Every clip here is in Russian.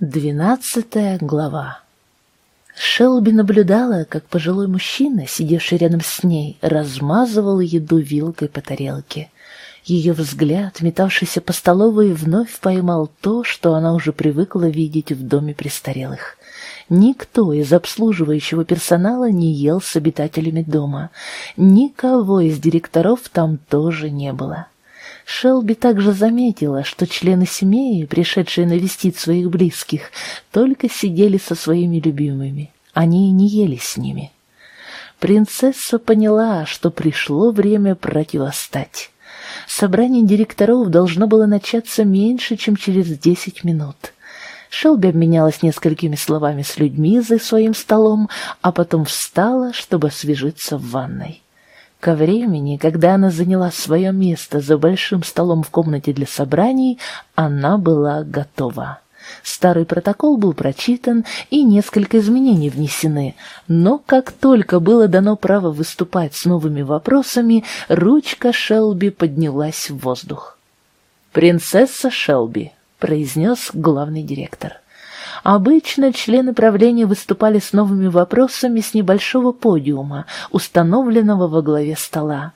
Двенадцатая глава Шелби наблюдала, как пожилой мужчина, сидевший рядом с ней, размазывал еду вилкой по тарелке. Ее взгляд, метавшийся по столовой, вновь поймал то, что она уже привыкла видеть в доме престарелых. Никто из обслуживающего персонала не ел с обитателями дома. Никого из директоров там тоже не было. Шелби также заметила, что члены семьи, пришедшие навестить своих близких, только сидели со своими любимыми. Они не ели с ними. Принцесса поняла, что пришло время противостать. Собрание директоров должно было начаться меньше, чем через десять минут. Шелби обменялась несколькими словами с людьми за своим столом, а потом встала, чтобы освежиться в ванной. Ко времени, когда она заняла свое место за большим столом в комнате для собраний, она была готова. Старый протокол был прочитан и несколько изменений внесены, но как только было дано право выступать с новыми вопросами, ручка Шелби поднялась в воздух. «Принцесса Шелби», — произнес главный директор. Обычно члены правления выступали с новыми вопросами с небольшого подиума, установленного во главе стола.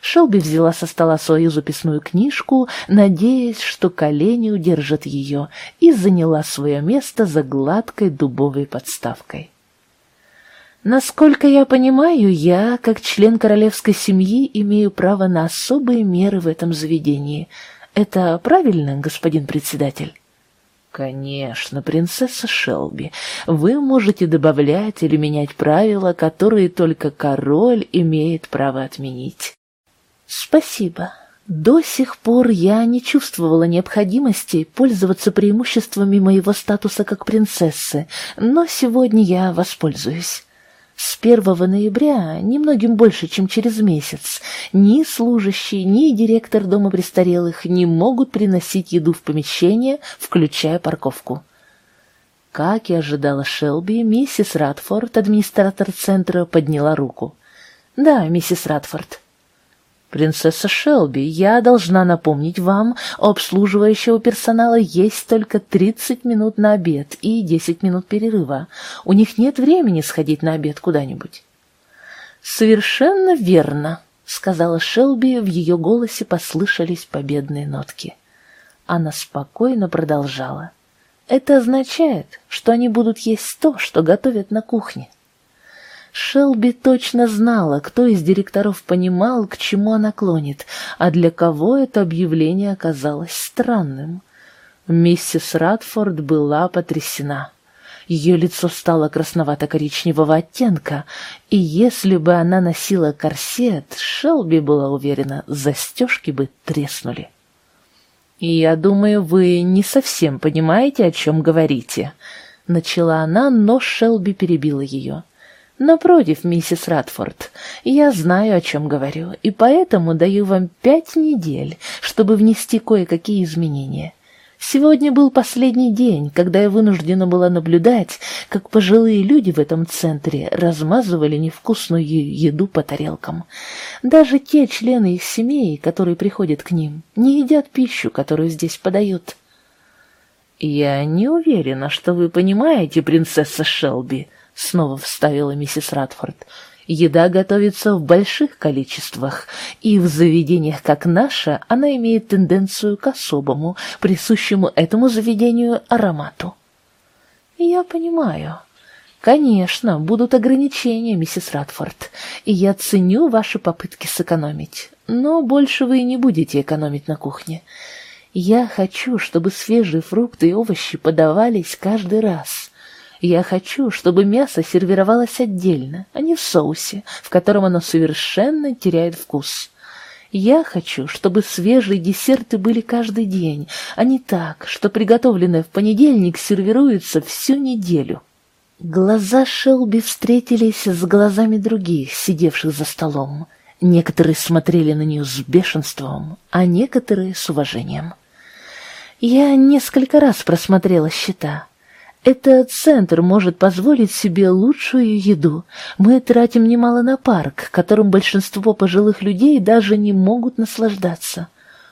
Шелби взяла со стола свою записную книжку, надеясь, что колени удержат ее, и заняла свое место за гладкой дубовой подставкой. Насколько я понимаю, я, как член королевской семьи, имею право на особые меры в этом заведении. Это правильно, господин председатель? Конечно, принцесса Шелби, вы можете добавлять или менять правила, которые только король имеет право отменить. Спасибо. До сих пор я не чувствовала необходимости пользоваться преимуществами моего статуса как принцессы, но сегодня я воспользуюсь. С 1 ноября, немногим больше, чем через месяц, ни служащий, ни директор дома престарелых не могут приносить еду в помещение, включая парковку. Как и ожидала Шелби, миссис Радфорд, администратор центра, подняла руку. «Да, миссис Радфорд». «Принцесса Шелби, я должна напомнить вам, у обслуживающего персонала есть только 30 минут на обед и 10 минут перерыва. У них нет времени сходить на обед куда-нибудь». «Совершенно верно», — сказала Шелби, в ее голосе послышались победные нотки. Она спокойно продолжала. «Это означает, что они будут есть то, что готовят на кухне». Шелби точно знала, кто из директоров понимал, к чему она клонит, а для кого это объявление оказалось странным. Миссис Радфорд была потрясена. Ее лицо стало красновато-коричневого оттенка, и если бы она носила корсет, Шелби была уверена, застежки бы треснули. «Я думаю, вы не совсем понимаете, о чем говорите», — начала она, но Шелби перебила ее. Напротив, миссис Радфорд, я знаю, о чем говорю, и поэтому даю вам пять недель, чтобы внести кое-какие изменения. Сегодня был последний день, когда я вынуждена была наблюдать, как пожилые люди в этом центре размазывали невкусную еду по тарелкам. Даже те члены их семей, которые приходят к ним, не едят пищу, которую здесь подают. «Я не уверена, что вы понимаете, принцесса Шелби», — снова вставила миссис Радфорд. «Еда готовится в больших количествах, и в заведениях, как наше, она имеет тенденцию к особому, присущему этому заведению аромату». «Я понимаю», «Конечно, будут ограничения, миссис Радфорд, и я ценю ваши попытки сэкономить, но больше вы не будете экономить на кухне. Я хочу, чтобы свежие фрукты и овощи подавались каждый раз. Я хочу, чтобы мясо сервировалось отдельно, а не в соусе, в котором оно совершенно теряет вкус. Я хочу, чтобы свежие десерты были каждый день, а не так, что приготовленное в понедельник сервируется всю неделю. Глаза Шелби встретились с глазами других, сидевших за столом. Некоторые смотрели на нее с бешенством, а некоторые с уважением. Я несколько раз просмотрела счета. Этот центр может позволить себе лучшую еду. Мы тратим немало на парк, которым большинство пожилых людей даже не могут наслаждаться.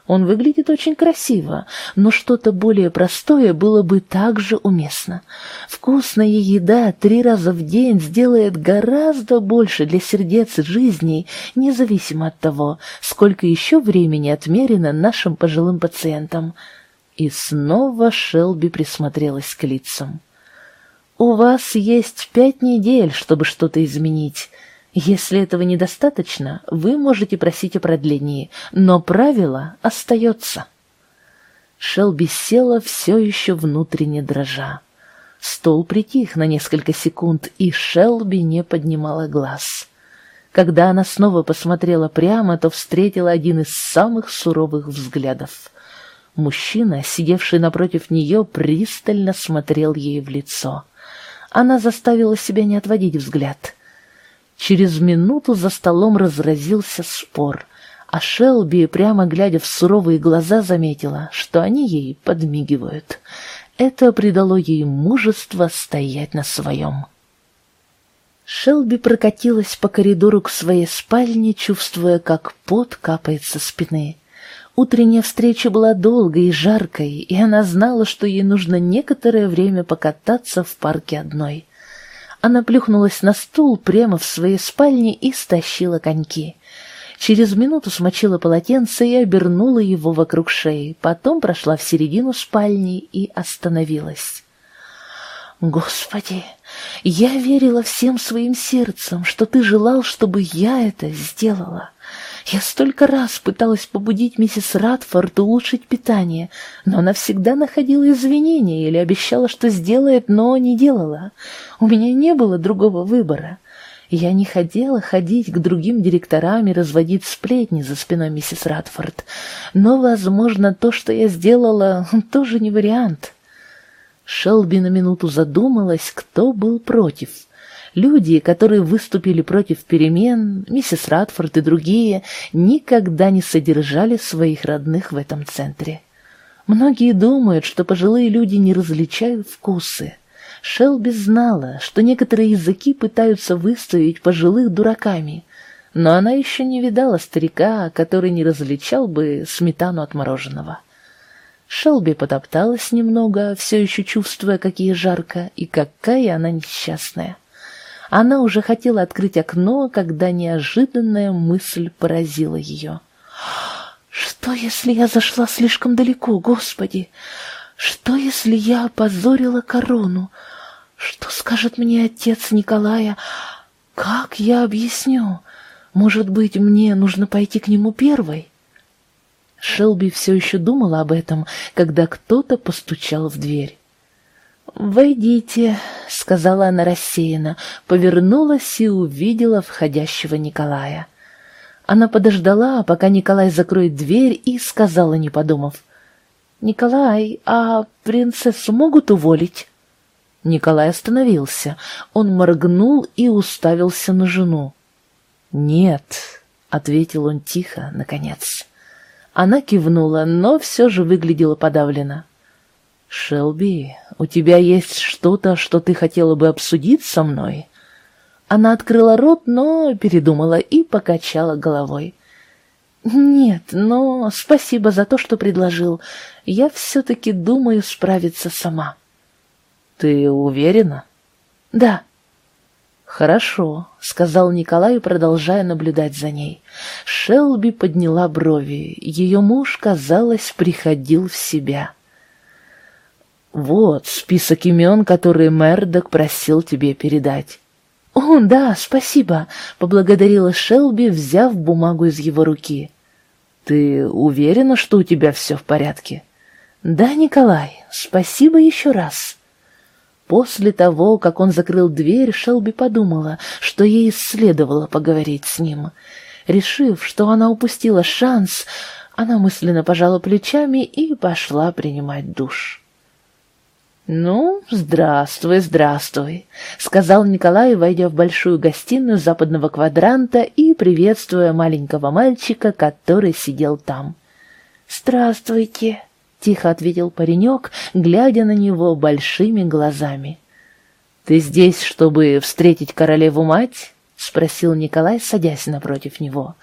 Он выглядит очень красиво, но что-то более простое было бы также уместно. Вкусная еда три раза в день сделает гораздо больше для сердец и жизней, независимо от того, сколько еще времени отмерено нашим пожилым пациентам. И снова Шелби присмотрелась к лицам. «У вас есть пять недель, чтобы что-то изменить». Если этого недостаточно, вы можете просить о продлении, но правило остается. Шелби села все еще внутренне дрожа. Стол притих на несколько секунд, и Шелби не поднимала глаз. Когда она снова посмотрела прямо, то встретила один из самых суровых взглядов. Мужчина, сидевший напротив нее, пристально смотрел ей в лицо. Она заставила себя не отводить взгляд — Через минуту за столом разразился спор, а Шелби, прямо глядя в суровые глаза, заметила, что они ей подмигивают. Это придало ей мужество стоять на своем. Шелби прокатилась по коридору к своей спальне, чувствуя, как пот капает со спины. Утренняя встреча была долгой и жаркой, и она знала, что ей нужно некоторое время покататься в парке одной. Она плюхнулась на стул прямо в своей спальне и стащила коньки. Через минуту смочила полотенце и обернула его вокруг шеи, потом прошла в середину спальни и остановилась. «Господи, я верила всем своим сердцем, что ты желал, чтобы я это сделала. Я столько раз пыталась побудить миссис Радфорд улучшить питание, но она всегда находила извинения или обещала, что сделает, но не делала. У меня не было другого выбора. Я не хотела ходить к другим директорам и разводить сплетни за спиной миссис Радфорд, но, возможно, то, что я сделала, тоже не вариант. Шелби на минуту задумалась, кто был против — Люди, которые выступили против перемен, миссис Радфорд и другие, никогда не содержали своих родных в этом центре. Многие думают, что пожилые люди не различают вкусы. Шелби знала, что некоторые языки пытаются выставить пожилых дураками, но она еще не видала старика, который не различал бы сметану от мороженого. Шелби потопталась немного, все еще чувствуя, какие жарко и какая она несчастная. Она уже хотела открыть окно, когда неожиданная мысль поразила ее. «Что, если я зашла слишком далеко, Господи? Что, если я опозорила корону? Что скажет мне отец Николая? Как я объясню? Может быть, мне нужно пойти к нему первой?» Шелби все еще думала об этом, когда кто-то постучал в дверь. «Войдите», — сказала она рассеянно, повернулась и увидела входящего Николая. Она подождала, пока Николай закроет дверь, и сказала, не подумав, «Николай, а принцессу могут уволить?» Николай остановился. Он моргнул и уставился на жену. «Нет», — ответил он тихо, наконец. Она кивнула, но все же выглядела подавлена. «Шелби, у тебя есть что-то, что ты хотела бы обсудить со мной?» Она открыла рот, но передумала и покачала головой. «Нет, но спасибо за то, что предложил. Я все-таки думаю справиться сама». «Ты уверена?» «Да». «Хорошо», — сказал Николай, продолжая наблюдать за ней. Шелби подняла брови. Ее муж, казалось, приходил в себя. «Вот список имен, которые Мердок просил тебе передать». «О, да, спасибо», — поблагодарила Шелби, взяв бумагу из его руки. «Ты уверена, что у тебя все в порядке?» «Да, Николай, спасибо еще раз». После того, как он закрыл дверь, Шелби подумала, что ей следовало поговорить с ним. Решив, что она упустила шанс, она мысленно пожала плечами и пошла принимать душ. «Ну, здравствуй, здравствуй», — сказал Николай, войдя в большую гостиную западного квадранта и приветствуя маленького мальчика, который сидел там. «Здравствуйте», — тихо ответил паренек, глядя на него большими глазами. «Ты здесь, чтобы встретить королеву-мать?» — спросил Николай, садясь напротив него.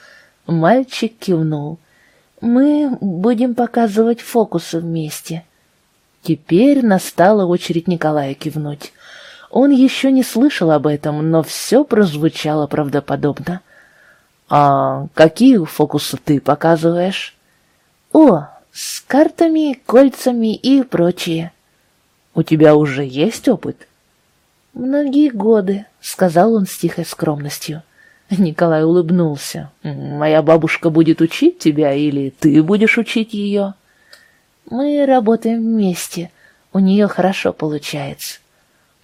Мальчик кивнул. Мы будем показывать фокусы вместе. Теперь настала очередь Николая кивнуть. Он еще не слышал об этом, но все прозвучало правдоподобно. «А какие фокусы ты показываешь?» «О, с картами, кольцами и прочее». «У тебя уже есть опыт?» «Многие годы», — сказал он с тихой скромностью. Николай улыбнулся. «Моя бабушка будет учить тебя или ты будешь учить ее?» «Мы работаем вместе. У нее хорошо получается».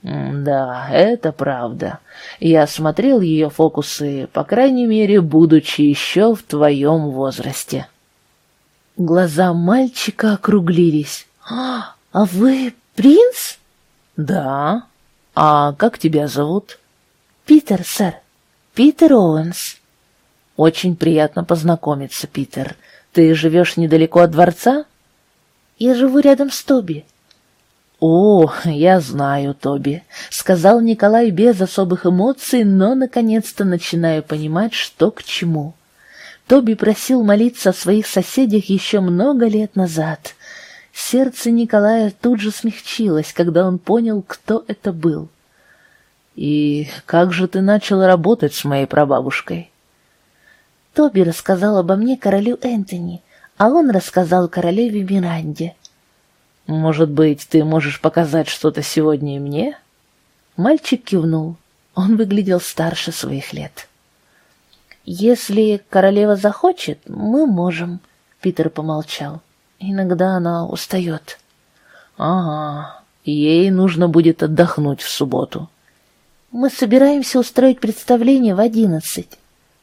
«Да, это правда. Я смотрел ее фокусы, по крайней мере, будучи еще в твоем возрасте». Глаза мальчика округлились. «А, а вы принц?» «Да. А как тебя зовут?» «Питер, сэр. Питер Оуэнс». «Очень приятно познакомиться, Питер. Ты живешь недалеко от дворца?» «Я живу рядом с Тоби». «О, я знаю, Тоби», — сказал Николай без особых эмоций, но, наконец-то, начинаю понимать, что к чему. Тоби просил молиться о своих соседях еще много лет назад. Сердце Николая тут же смягчилось, когда он понял, кто это был. «И как же ты начал работать с моей прабабушкой?» Тоби рассказал обо мне королю Энтони, а он рассказал королеве Миранде. «Может быть, ты можешь показать что-то сегодня и мне?» Мальчик кивнул. Он выглядел старше своих лет. «Если королева захочет, мы можем», — Питер помолчал. «Иногда она устает». «Ага, ей нужно будет отдохнуть в субботу». «Мы собираемся устроить представление в одиннадцать».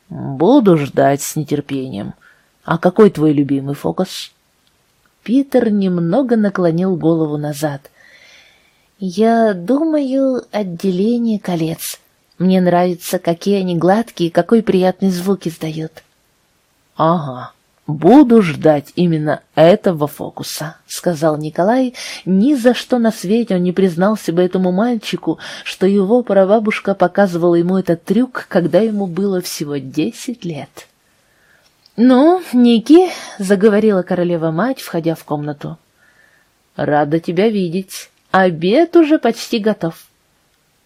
«Буду ждать с нетерпением. А какой твой любимый фокус?» Питер немного наклонил голову назад. «Я думаю, отделение колец. Мне нравится, какие они гладкие, какой приятный звук издают». «Ага, буду ждать именно этого фокуса», — сказал Николай. Ни за что на свете он не признался бы этому мальчику, что его прабабушка показывала ему этот трюк, когда ему было всего десять лет. «Ну, Ники», — заговорила королева-мать, входя в комнату. «Рада тебя видеть. Обед уже почти готов».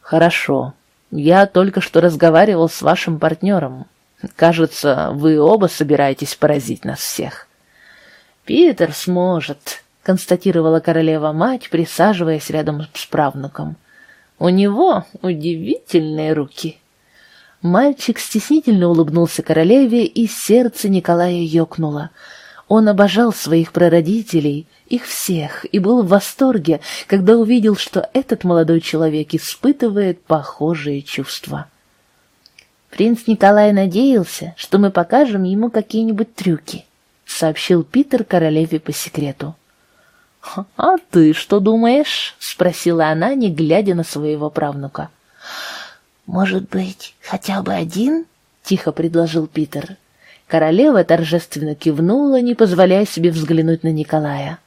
«Хорошо. Я только что разговаривал с вашим партнером. Кажется, вы оба собираетесь поразить нас всех». «Питер сможет», — констатировала королева-мать, присаживаясь рядом с правнуком. «У него удивительные руки». Мальчик стеснительно улыбнулся королеве, и сердце Николая ёкнуло. Он обожал своих прародителей, их всех, и был в восторге, когда увидел, что этот молодой человек испытывает похожие чувства. «Принц Николай надеялся, что мы покажем ему какие-нибудь трюки», — сообщил Питер королеве по секрету. «А ты что думаешь?» — спросила она, не глядя на своего правнука. «Может быть, хотя бы один?» — тихо предложил Питер. Королева торжественно кивнула, не позволяя себе взглянуть на Николая.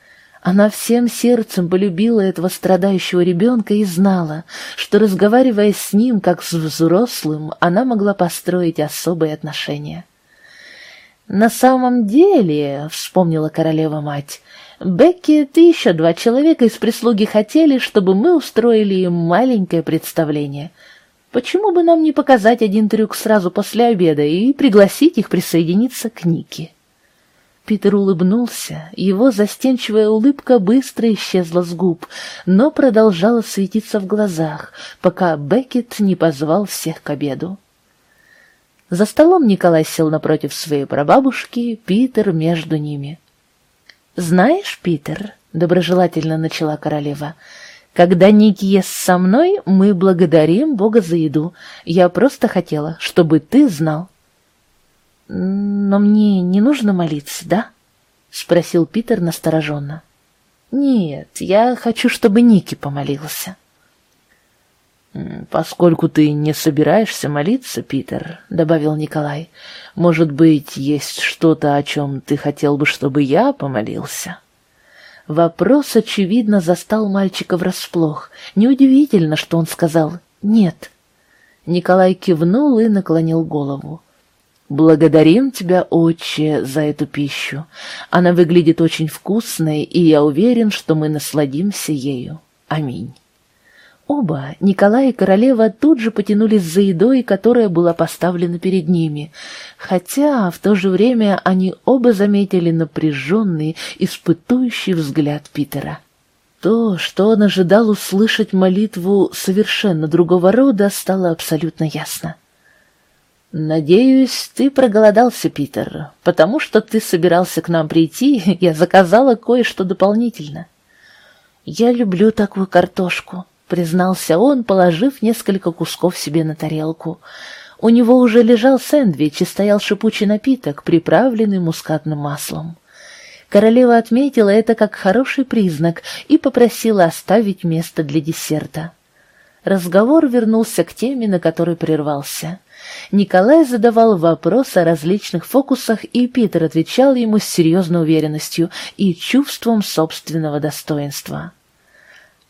Она всем сердцем полюбила этого страдающего ребенка и знала, что, разговаривая с ним как с взрослым, она могла построить особые отношения. «На самом деле», — вспомнила королева-мать, — «Беккет и еще два человека из прислуги хотели, чтобы мы устроили им маленькое представление». Почему бы нам не показать один трюк сразу после обеда и пригласить их присоединиться к Нике? Питер улыбнулся, его застенчивая улыбка быстро исчезла с губ, но продолжала светиться в глазах, пока Беккет не позвал всех к обеду. За столом Николай сел напротив своей прабабушки, Питер между ними. «Знаешь, Питер», — доброжелательно начала королева, — когда Ник ест со мной, мы благодарим Бога за еду. Я просто хотела, чтобы ты знал. Но мне не нужно молиться, да? Спросил Питер настороженно. Нет, я хочу, чтобы Ники помолился. «Поскольку ты не собираешься молиться, Питер», — добавил Николай, — «может быть, есть что-то, о чем ты хотел бы, чтобы я помолился?» Вопрос, очевидно, застал мальчика врасплох. Неудивительно, что он сказал «нет». Николай кивнул и наклонил голову. «Благодарим тебя, отче, за эту пищу. Она выглядит очень вкусной, и я уверен, что мы насладимся ею. Аминь». Оба, Николай и королева, тут же потянулись за едой, которая была поставлена перед ними, хотя в то же время они оба заметили напряженный, испытующий взгляд Питера. То, что он ожидал услышать молитву совершенно другого рода, стало абсолютно ясно. «Надеюсь, ты проголодался, Питер, потому что ты собирался к нам прийти, я заказала кое-что дополнительно». «Я люблю такую картошку», — признался он, положив несколько кусков себе на тарелку. У него уже лежал сэндвич и стоял шипучий напиток, приправленный мускатным маслом. Королева отметила это как хороший признак и попросила оставить место для десерта. Разговор вернулся к теме, на которой прервался. Николай задавал вопросы о различных фокусах, и Питер отвечал ему с серьезной уверенностью и чувством собственного достоинства.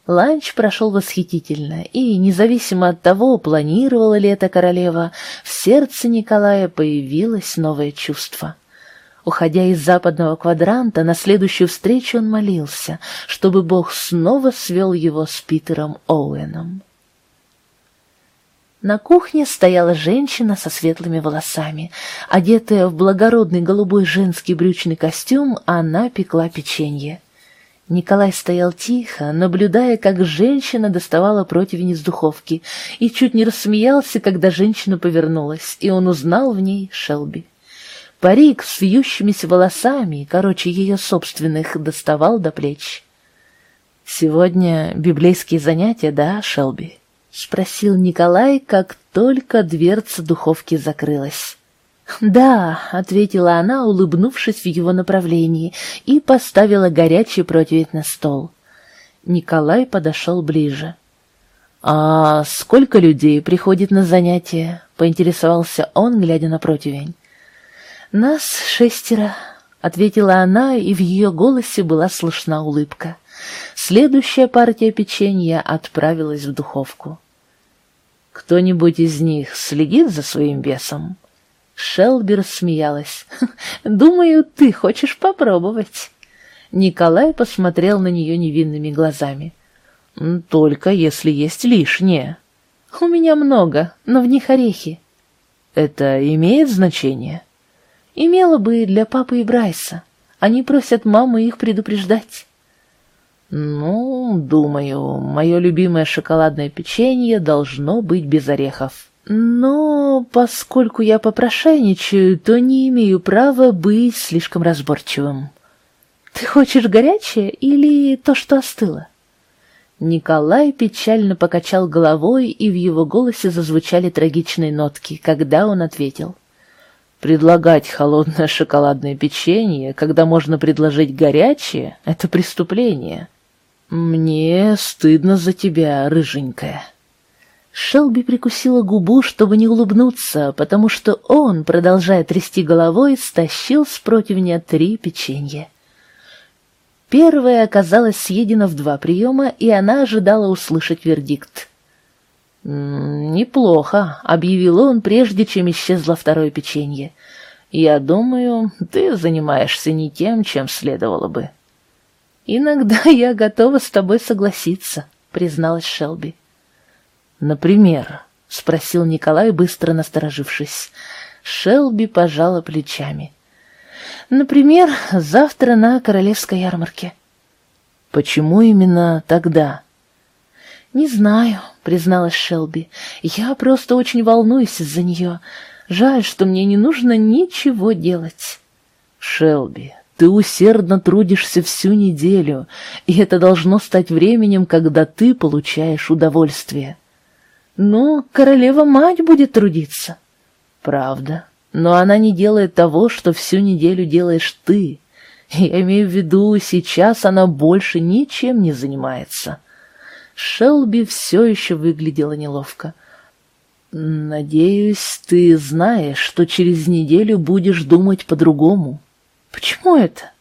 Ланч прошел восхитительно, и, независимо от того, планировала ли это королева, в сердце Николая появилось новое чувство. Уходя из западного квадранта, на следующую встречу он молился, чтобы Бог снова свел его с Питером Оуэном. На кухне стояла женщина со светлыми волосами. Одетая в благородный голубой женский брючный костюм, она пекла печенье. Николай стоял тихо, наблюдая, как женщина доставала противень из духовки, и чуть не рассмеялся, когда женщина повернулась, и он узнал в ней Шелби. Парик с вьющимися волосами, короче, ее собственных, доставал до плеч. «Сегодня библейские занятия, да, Шелби?» — спросил Николай, как только дверца духовки закрылась. «Да», — ответила она, улыбнувшись в его направлении, и поставила горячий противень на стол. Николай подошел ближе. «А сколько людей приходит на занятия?» — поинтересовался он, глядя на противень. «Нас шестеро», — ответила она, и в ее голосе была слышна улыбка. Следующая партия печенья отправилась в духовку. «Кто-нибудь из них следит за своим весом?» Шелби рассмеялась. «Думаю, ты хочешь попробовать». Николай посмотрел на нее невинными глазами. «Только если есть лишнее». «У меня много, но в них орехи». «Это имеет значение?» «Имело бы и для папы и Брайса. Они просят маму их предупреждать». «Ну, думаю, мое любимое шоколадное печенье должно быть без орехов». Но поскольку я попрошайничаю, то не имею права быть слишком разборчивым. Ты хочешь горячее или то, что остыло? Николай печально покачал головой, и в его голосе зазвучали трагичные нотки, когда он ответил. «Предлагать холодное шоколадное печенье, когда можно предложить горячее, — это преступление. Мне стыдно за тебя, рыженькая». Шелби прикусила губу, чтобы не улыбнуться, потому что он, продолжая трясти головой, стащил с противня три печенья. Первое оказалось съедено в два приема, и она ожидала услышать вердикт. «Неплохо», — объявил он, прежде чем исчезло второе печенье. «Я думаю, ты занимаешься не тем, чем следовало бы». «Иногда я готова с тобой согласиться», — призналась Шелби. «Например?» — спросил Николай, быстро насторожившись. Шелби пожала плечами. «Например, завтра на королевской ярмарке». «Почему именно тогда?» «Не знаю», — призналась Шелби. «Я просто очень волнуюсь из-за нее. Жаль, что мне не нужно ничего делать». «Шелби, ты усердно трудишься всю неделю, и это должно стать временем, когда ты получаешь удовольствие». Ну, королева-мать будет трудиться. Правда, но она не делает того, что всю неделю делаешь ты. Я имею в виду, сейчас она больше ничем не занимается. Шелби все еще выглядела неловко. «Надеюсь, ты знаешь, что через неделю будешь думать по-другому». «Почему это?»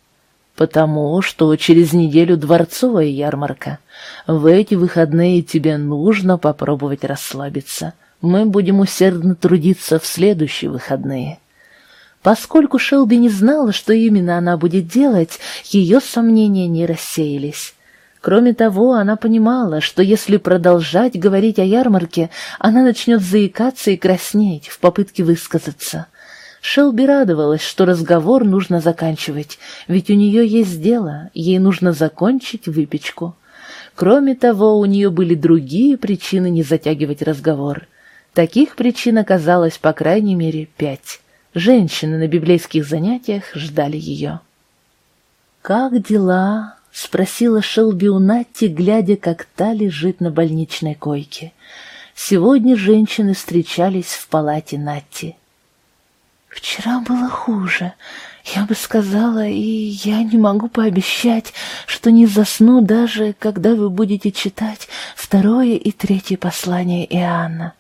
«Потому что через неделю дворцовая ярмарка. В эти выходные тебе нужно попробовать расслабиться. Мы будем усердно трудиться в следующие выходные. Поскольку Шелби не знала, что именно она будет делать, ее сомнения не рассеялись. Кроме того, она понимала, что если продолжать говорить о ярмарке, она начнет заикаться и краснеть в попытке высказаться. Шелби радовалась, что разговор нужно заканчивать, ведь у нее есть дело, ей нужно закончить выпечку. Кроме того, у нее были другие причины не затягивать разговор. Таких причин оказалось, по крайней мере, пять. Женщины на библейских занятиях ждали ее. «Как дела?» — спросила Шелби у Натти, глядя, как та лежит на больничной койке. Сегодня женщины встречались в палате Натти. «Вчера было хуже. Я бы сказала, и я не могу пообещать, что не засну даже, когда вы будете читать второе и третье послание Иоанна».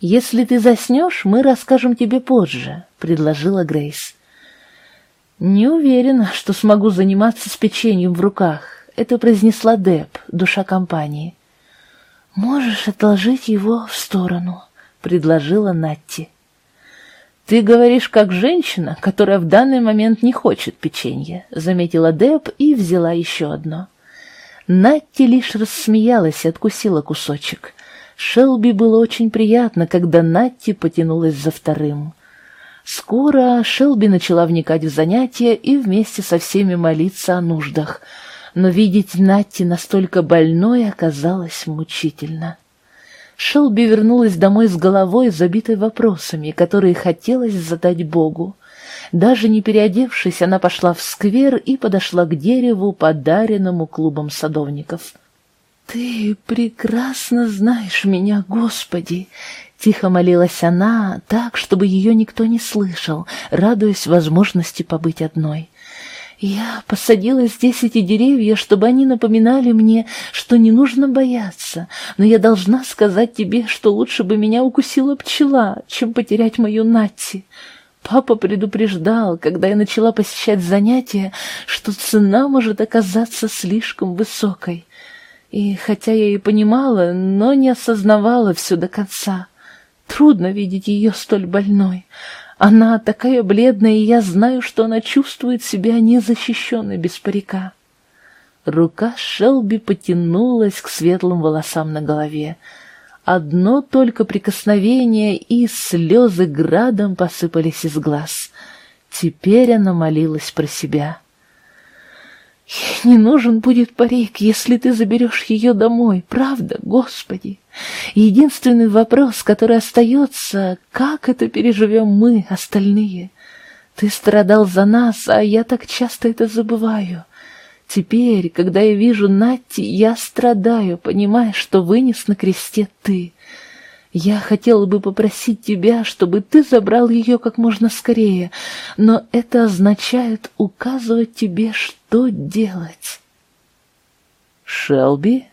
«Если ты заснешь, мы расскажем тебе позже», — предложила Грейс. «Не уверена, что смогу заниматься с печеньем в руках», — это произнесла Деб, душа компании. «Можешь отложить его в сторону», — предложила Натти. «Ты говоришь как женщина, которая в данный момент не хочет печенья», — заметила Деб и взяла еще одно. Натти лишь рассмеялась и откусила кусочек. Шелби было очень приятно, когда Натти потянулась за вторым. Скоро Шелби начала вникать в занятия и вместе со всеми молиться о нуждах, но видеть Натти настолько больной оказалось мучительно. Шелби вернулась домой с головой, забитой вопросами, которые хотелось задать Богу. Даже не переодевшись, она пошла в сквер и подошла к дереву, подаренному клубом садовников — «Ты прекрасно знаешь меня, Господи!» Тихо молилась она, так, чтобы ее никто не слышал, радуясь возможности побыть одной. «Я посадила здесь эти деревья, чтобы они напоминали мне, что не нужно бояться, но я должна сказать тебе, что лучше бы меня укусила пчела, чем потерять мою Натти». Папа предупреждал, когда я начала посещать занятия, что цена может оказаться слишком высокой. И хотя я и понимала, но не осознавала все до конца. Трудно видеть ее столь больной. Она такая бледная, и я знаю, что она чувствует себя незащищенной без парика. Рука Шелби потянулась к светлым волосам на голове. Одно только прикосновение, и слезы градом посыпались из глаз. Теперь она молилась про себя. Ей не нужен будет парик, если ты заберешь ее домой, правда, Господи? Единственный вопрос, который остается, как это переживем мы, остальные? Ты страдал за нас, а я так часто это забываю. Теперь, когда я вижу Натти, я страдаю, понимая, что вынес на кресте ты. Я хотела бы попросить тебя, чтобы ты забрал ее как можно скорее, но это означает указывать тебе, что делать. Шелби?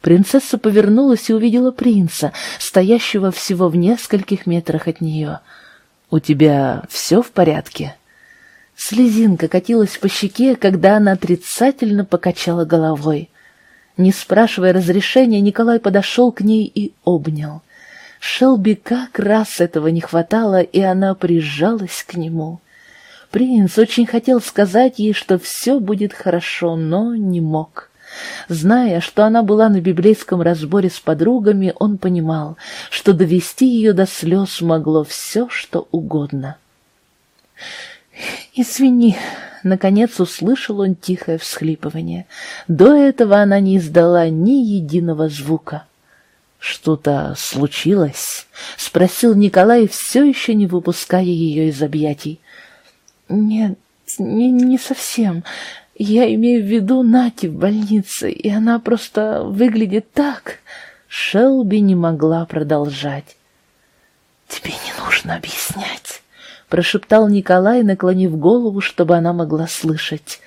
Принцесса повернулась и увидела принца, стоящего всего в нескольких метрах от нее. «У тебя все в порядке?» Слезинка катилась по щеке, когда она отрицательно покачала головой. Не спрашивая разрешения, Николай подошел к ней и обнял. Шелби как раз этого не хватало, и она прижалась к нему. Принц очень хотел сказать ей, что все будет хорошо, но не мог. Зная, что она была на библейском разборе с подругами, он понимал, что довести ее до слез могло все, что угодно. «Извини», — наконец услышал он тихое всхлипывание. До этого она не издала ни единого звука. «Что-то случилось?» — спросил Николай, все еще не выпуская ее из объятий. «Нет, не, не совсем. Я имею в виду Нати в больнице, и она просто выглядит так...» Шелби не могла продолжать. «Тебе не нужно объяснять», — прошептал Николай, наклонив голову, чтобы она могла слышать.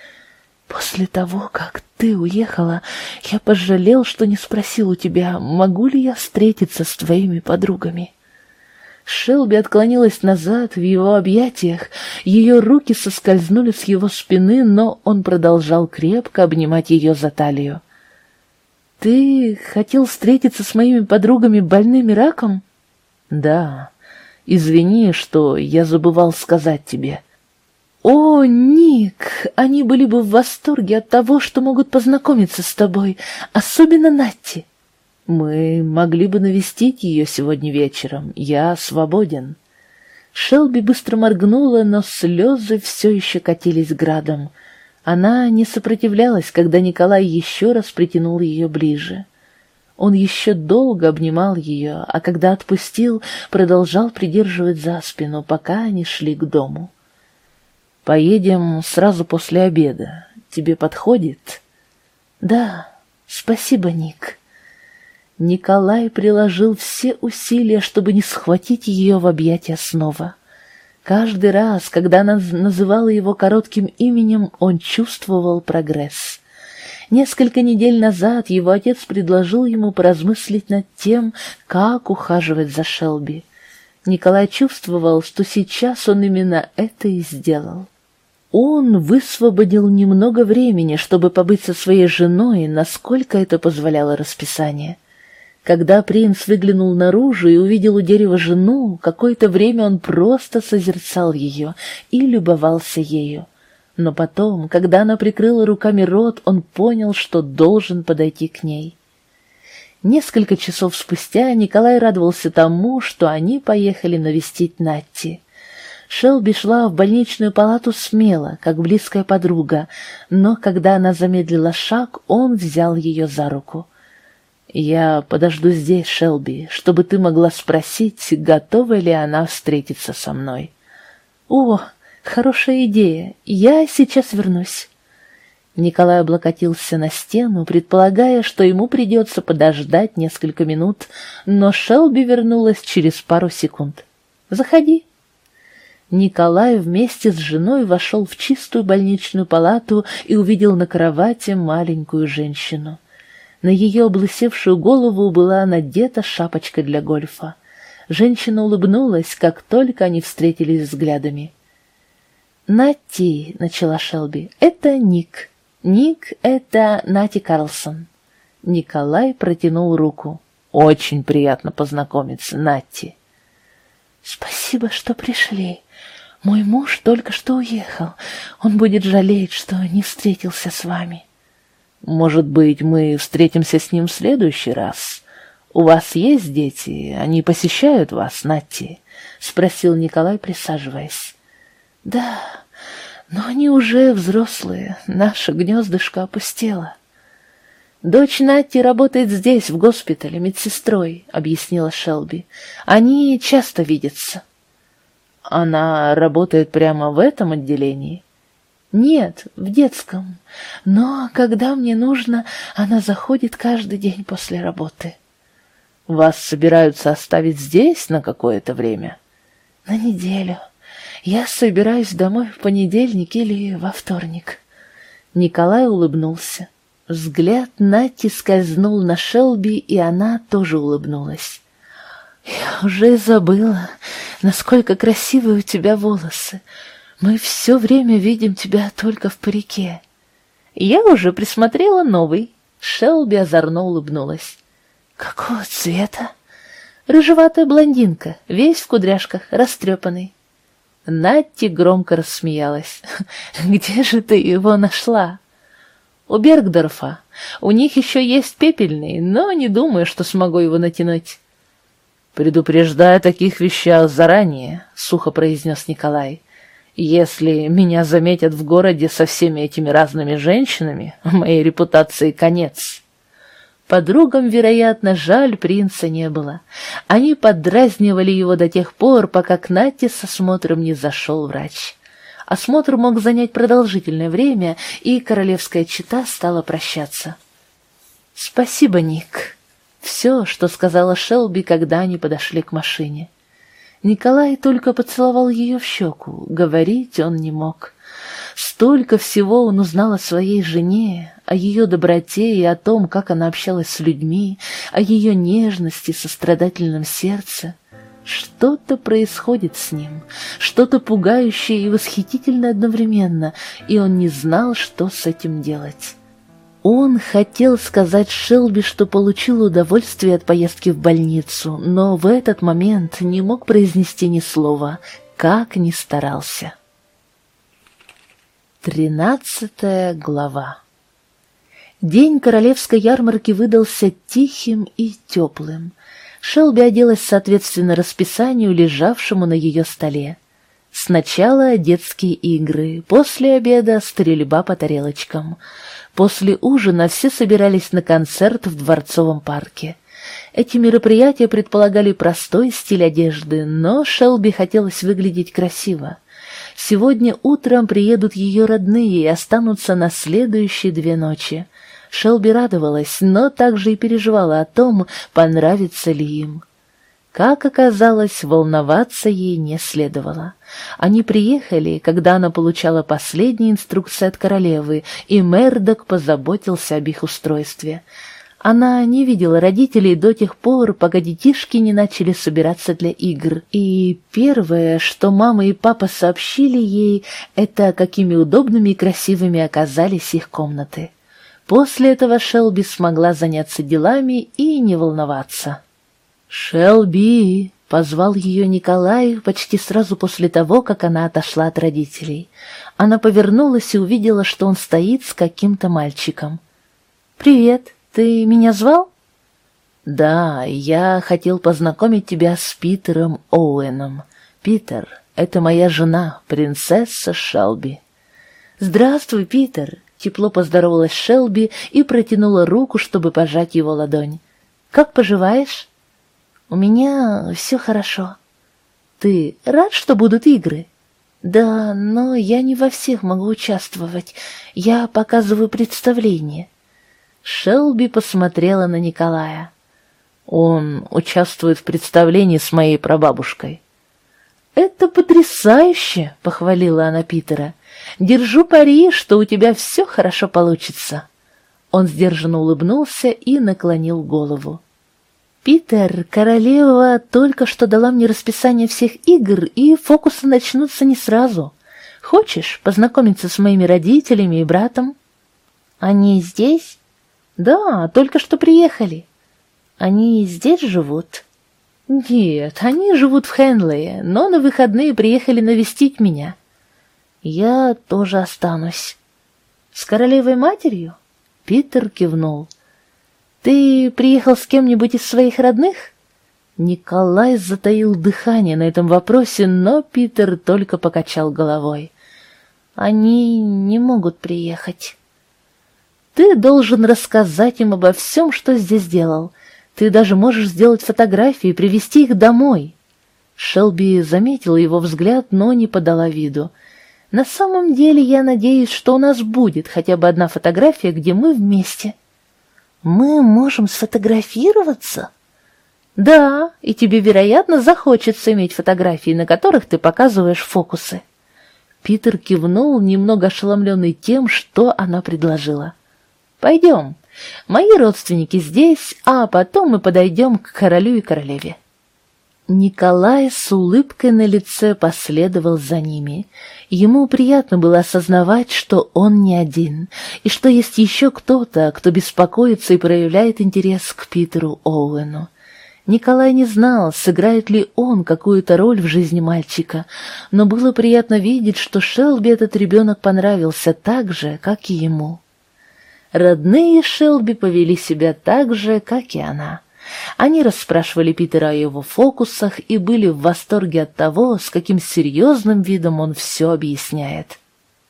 «После того, как ты уехала, я пожалел, что не спросил у тебя, могу ли я встретиться с твоими подругами». Шелби отклонилась назад в его объятиях, ее руки соскользнули с его спины, но он продолжал крепко обнимать ее за талию. «Ты хотел встретиться с моими подругами больными раком?» «Да, Извини, что я забывал сказать тебе». «О, Ник, они были бы в восторге от того, что могут познакомиться с тобой, особенно Натти». «Мы могли бы навестить ее сегодня вечером. Я свободен». Шелби быстро моргнула, но слезы все еще катились градом. Она не сопротивлялась, когда Николай еще раз притянул ее ближе. Он еще долго обнимал ее, а когда отпустил, продолжал придерживать за спину, пока они шли к дому. Поедем сразу после обеда. Тебе подходит? Да, спасибо, Ник. Николай приложил все усилия, чтобы не схватить ее в объятия снова. Каждый раз, когда она называла его коротким именем, он чувствовал прогресс. Несколько недель назад его отец предложил ему поразмыслить над тем, как ухаживать за Шелби. Николай чувствовал, что сейчас он именно это и сделал. Он высвободил немного времени, чтобы побыть со своей женой, насколько это позволяло расписание. Когда принц выглянул наружу и увидел у дерева жену, какое-то время он просто созерцал ее и любовался ею. Но потом, когда она прикрыла руками рот, он понял, что должен подойти к ней. Несколько часов спустя Николай радовался тому, что они поехали навестить Натти. Шелби шла в больничную палату смело, как близкая подруга, но когда она замедлила шаг, он взял ее за руку. «Я подожду здесь, Шелби, чтобы ты могла спросить, готова ли она встретиться со мной». «О, хорошая идея, я сейчас вернусь». Николай облокотился на стену, предполагая, что ему придется подождать несколько минут, но Шелби вернулась через пару секунд. «Заходи». Николай вместе с женой вошел в чистую больничную палату и увидел на кровати маленькую женщину. На ее облысевшую голову была надета шапочка для гольфа. Женщина улыбнулась, как только они встретились взглядами. «Нати», — начала Шелби, — «это Ник. Ник — это Нати Карлсон». Николай протянул руку. «Очень приятно познакомиться, Нати». «Спасибо, что пришли», мой муж только что уехал. Он будет жалеть, что не встретился с вами. Может быть, мы встретимся с ним в следующий раз? У вас есть дети? Они посещают вас, Натти? Спросил Николай, присаживаясь. Да, но они уже взрослые. Наше гнездышко опустело. Дочь Натти работает здесь, в госпитале, медсестрой, объяснила Шелби. Они часто видятся. Она работает прямо в этом отделении? Нет, в детском. Но когда мне нужно, она заходит каждый день после работы. Вас собираются оставить здесь на какое-то время? На неделю. Я собираюсь домой в понедельник или во вторник. Николай улыбнулся. Взгляд Нати скользнул на Шелби, и она тоже улыбнулась. Я уже забыла, насколько красивые у тебя волосы. Мы все время видим тебя только в парике. Я уже присмотрела новый. Шелби озорно улыбнулась. Какого цвета? Рыжеватая блондинка, весь в кудряшках, растрепанный. Натти громко рассмеялась. «Где же ты его нашла?» «У Бергдорфа. У них еще есть пепельный, но не думаю, что смогу его натянуть». «Предупреждаю о таких вещах заранее», — сухо произнес Николай. «Если меня заметят в городе со всеми этими разными женщинами, моей репутации конец». Подругам, вероятно, жаль принца не было. Они поддразнивали его до тех пор, пока к Нате с осмотром не зашел врач. Осмотр мог занять продолжительное время, и королевская чита стала прощаться. «Спасибо, Ник», все, что сказала Шелби, когда они подошли к машине. Николай только поцеловал ее в щеку, говорить он не мог. Столько всего он узнал о своей жене, о ее доброте и о том, как она общалась с людьми, о ее нежности, сострадательном сердце. Что-то происходит с ним, что-то пугающее и восхитительное одновременно, и он не знал, что с этим делать. Он хотел сказать Шелби, что получил удовольствие от поездки в больницу, но в этот момент не мог произнести ни слова, как ни старался. Тринадцатая глава День королевской ярмарки выдался тихим и теплым. Шелби оделась соответственно расписанию, лежавшему на ее столе. Сначала детские игры, после обеда стрельба по тарелочкам. После ужина все собирались на концерт в Дворцовом парке. Эти мероприятия предполагали простой стиль одежды, но Шелби хотелось выглядеть красиво. Сегодня утром приедут ее родные и останутся на следующие две ночи. Шелби радовалась, но также и переживала о том, понравится ли им. Как оказалось, волноваться ей не следовало. Они приехали, когда она получала последние инструкции от королевы, и Мердок позаботился об их устройстве. Она не видела родителей до тех пор, пока детишки не начали собираться для игр. И первое, что мама и папа сообщили ей, это какими удобными и красивыми оказались их комнаты. После этого Шелби смогла заняться делами и не волноваться. «Шелби!» — позвал ее Николай почти сразу после того, как она отошла от родителей. Она повернулась и увидела, что он стоит с каким-то мальчиком. «Привет, ты меня звал?» «Да, я хотел познакомить тебя с Питером Оуэном. Питер — это моя жена, принцесса Шелби». «Здравствуй, Питер. Тепло поздоровалась Шелби и протянула руку, чтобы пожать его ладонь. «Как поживаешь?» «У меня все хорошо». «Ты рад, что будут игры?» «Да, но я не во всех могу участвовать. Я показываю представление». Шелби посмотрела на Николая. «Он участвует в представлении с моей прабабушкой». «Это потрясающе!» — похвалила она Питера. Держу пари, что у тебя все хорошо получится». Он сдержанно улыбнулся и наклонил голову. «Питер, королева только что дала мне расписание всех игр, и фокусы начнутся не сразу. Хочешь познакомиться с моими родителями и братом?» «Они здесь?» «Да, только что приехали». «Они здесь живут?» «Нет, они живут в Хенлее, но на выходные приехали навестить меня». «Я тоже останусь». «С королевой матерью?» Питер кивнул. «Ты приехал с кем-нибудь из своих родных?» Николай затаил дыхание на этом вопросе, но Питер только покачал головой. «Они не могут приехать». «Ты должен рассказать им обо всем, что здесь делал. Ты даже можешь сделать фотографии и привезти их домой». Шелби заметила его взгляд, но не подала виду. На самом деле я надеюсь, что у нас будет хотя бы одна фотография, где мы вместе. Мы можем сфотографироваться? Да, и тебе, вероятно, захочется иметь фотографии, на которых ты показываешь фокусы. Питер кивнул, немного ошеломленный тем, что она предложила. Пойдем. Мои родственники здесь, а потом мы подойдем к королю и королеве. Николай с улыбкой на лице последовал за ними. Ему приятно было осознавать, что он не один, и что есть еще кто-то, кто беспокоится и проявляет интерес к Питеру Оуэну. Николай не знал, сыграет ли он какую-то роль в жизни мальчика, но было приятно видеть, что Шелби этот ребенок понравился так же, как и ему. Родные Шелби повели себя так же, как и она — они расспрашивали Питера о его фокусах и были в восторге от того, с каким серьезным видом он все объясняет.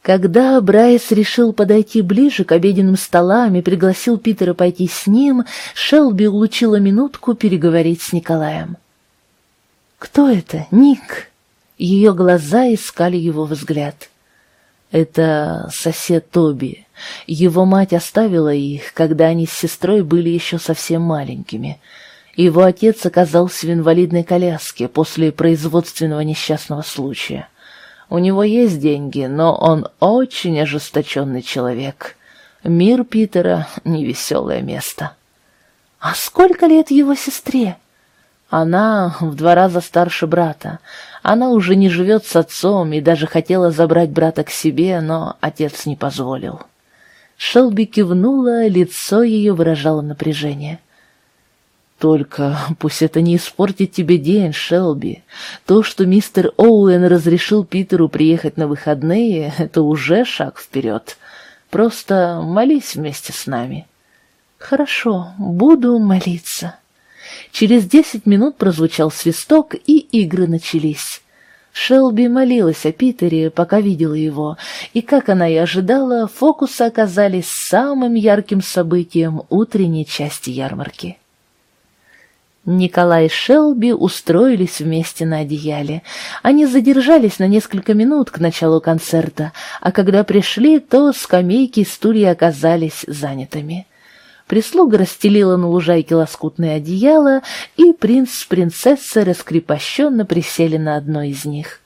Когда Брайс решил подойти ближе к обеденным столам и пригласил Питера пойти с ним, Шелби улучила минутку переговорить с Николаем. «Кто это, Ник?» Ее глаза искали его взгляд. «Это сосед Тоби. Его мать оставила их, когда они с сестрой были еще совсем маленькими. Его отец оказался в инвалидной коляске после производственного несчастного случая. У него есть деньги, но он очень ожесточенный человек. Мир Питера — невеселое место. «А сколько лет его сестре?» Она в два раза старше брата. Она уже не живет с отцом и даже хотела забрать брата к себе, но отец не позволил. Шелби кивнула, лицо ее выражало напряжение. «Только пусть это не испортит тебе день, Шелби. То, что мистер Оуэн разрешил Питеру приехать на выходные, это уже шаг вперед. Просто молись вместе с нами». «Хорошо, буду молиться». Через десять минут прозвучал свисток, и игры начались. Шелби молилась о Питере, пока видела его, и, как она и ожидала, фокусы оказались самым ярким событием утренней части ярмарки. Николай и Шелби устроились вместе на одеяле. Они задержались на несколько минут к началу концерта, а когда пришли, то скамейки и стулья оказались занятыми. Прислуга расстелила на лужайке лоскутное одеяло, и принц с принцессой раскрепощенно присели на одно из них.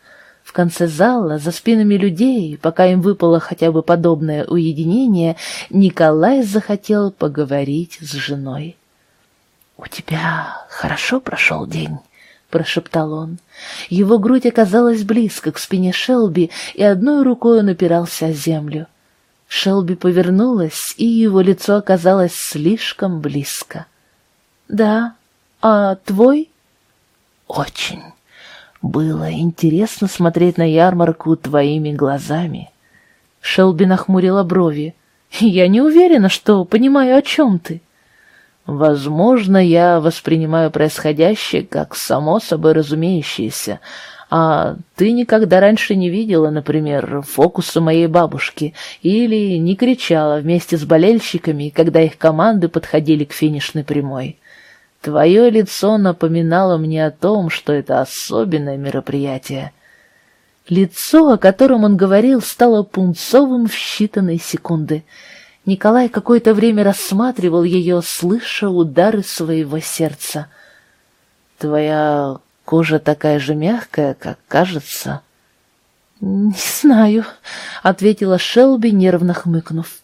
В конце зала, за спинами людей, пока им выпало хотя бы подобное уединение, Николай захотел поговорить с женой. «У тебя хорошо прошел день?» — прошептал он. Его грудь оказалась близко к спине Шелби, и одной рукой он опирался о землю. Шелби повернулась, и его лицо оказалось слишком близко. «Да, а твой?» «Очень. Было интересно смотреть на ярмарку твоими глазами». Шелби нахмурила брови. «Я не уверена, что понимаю, о чем ты». «Возможно, я воспринимаю происходящее как само собой разумеющееся, а ты никогда раньше не видела, например, фокусы моей бабушки или не кричала вместе с болельщиками, когда их команды подходили к финишной прямой. Твое лицо напоминало мне о том, что это особенное мероприятие. Лицо, о котором он говорил, стало пунцовым в считанные секунды. Николай какое-то время рассматривал ее, слыша удары своего сердца. «Твоя Кожа такая же мягкая, как кажется. «Не знаю», — ответила Шелби, нервно хмыкнув.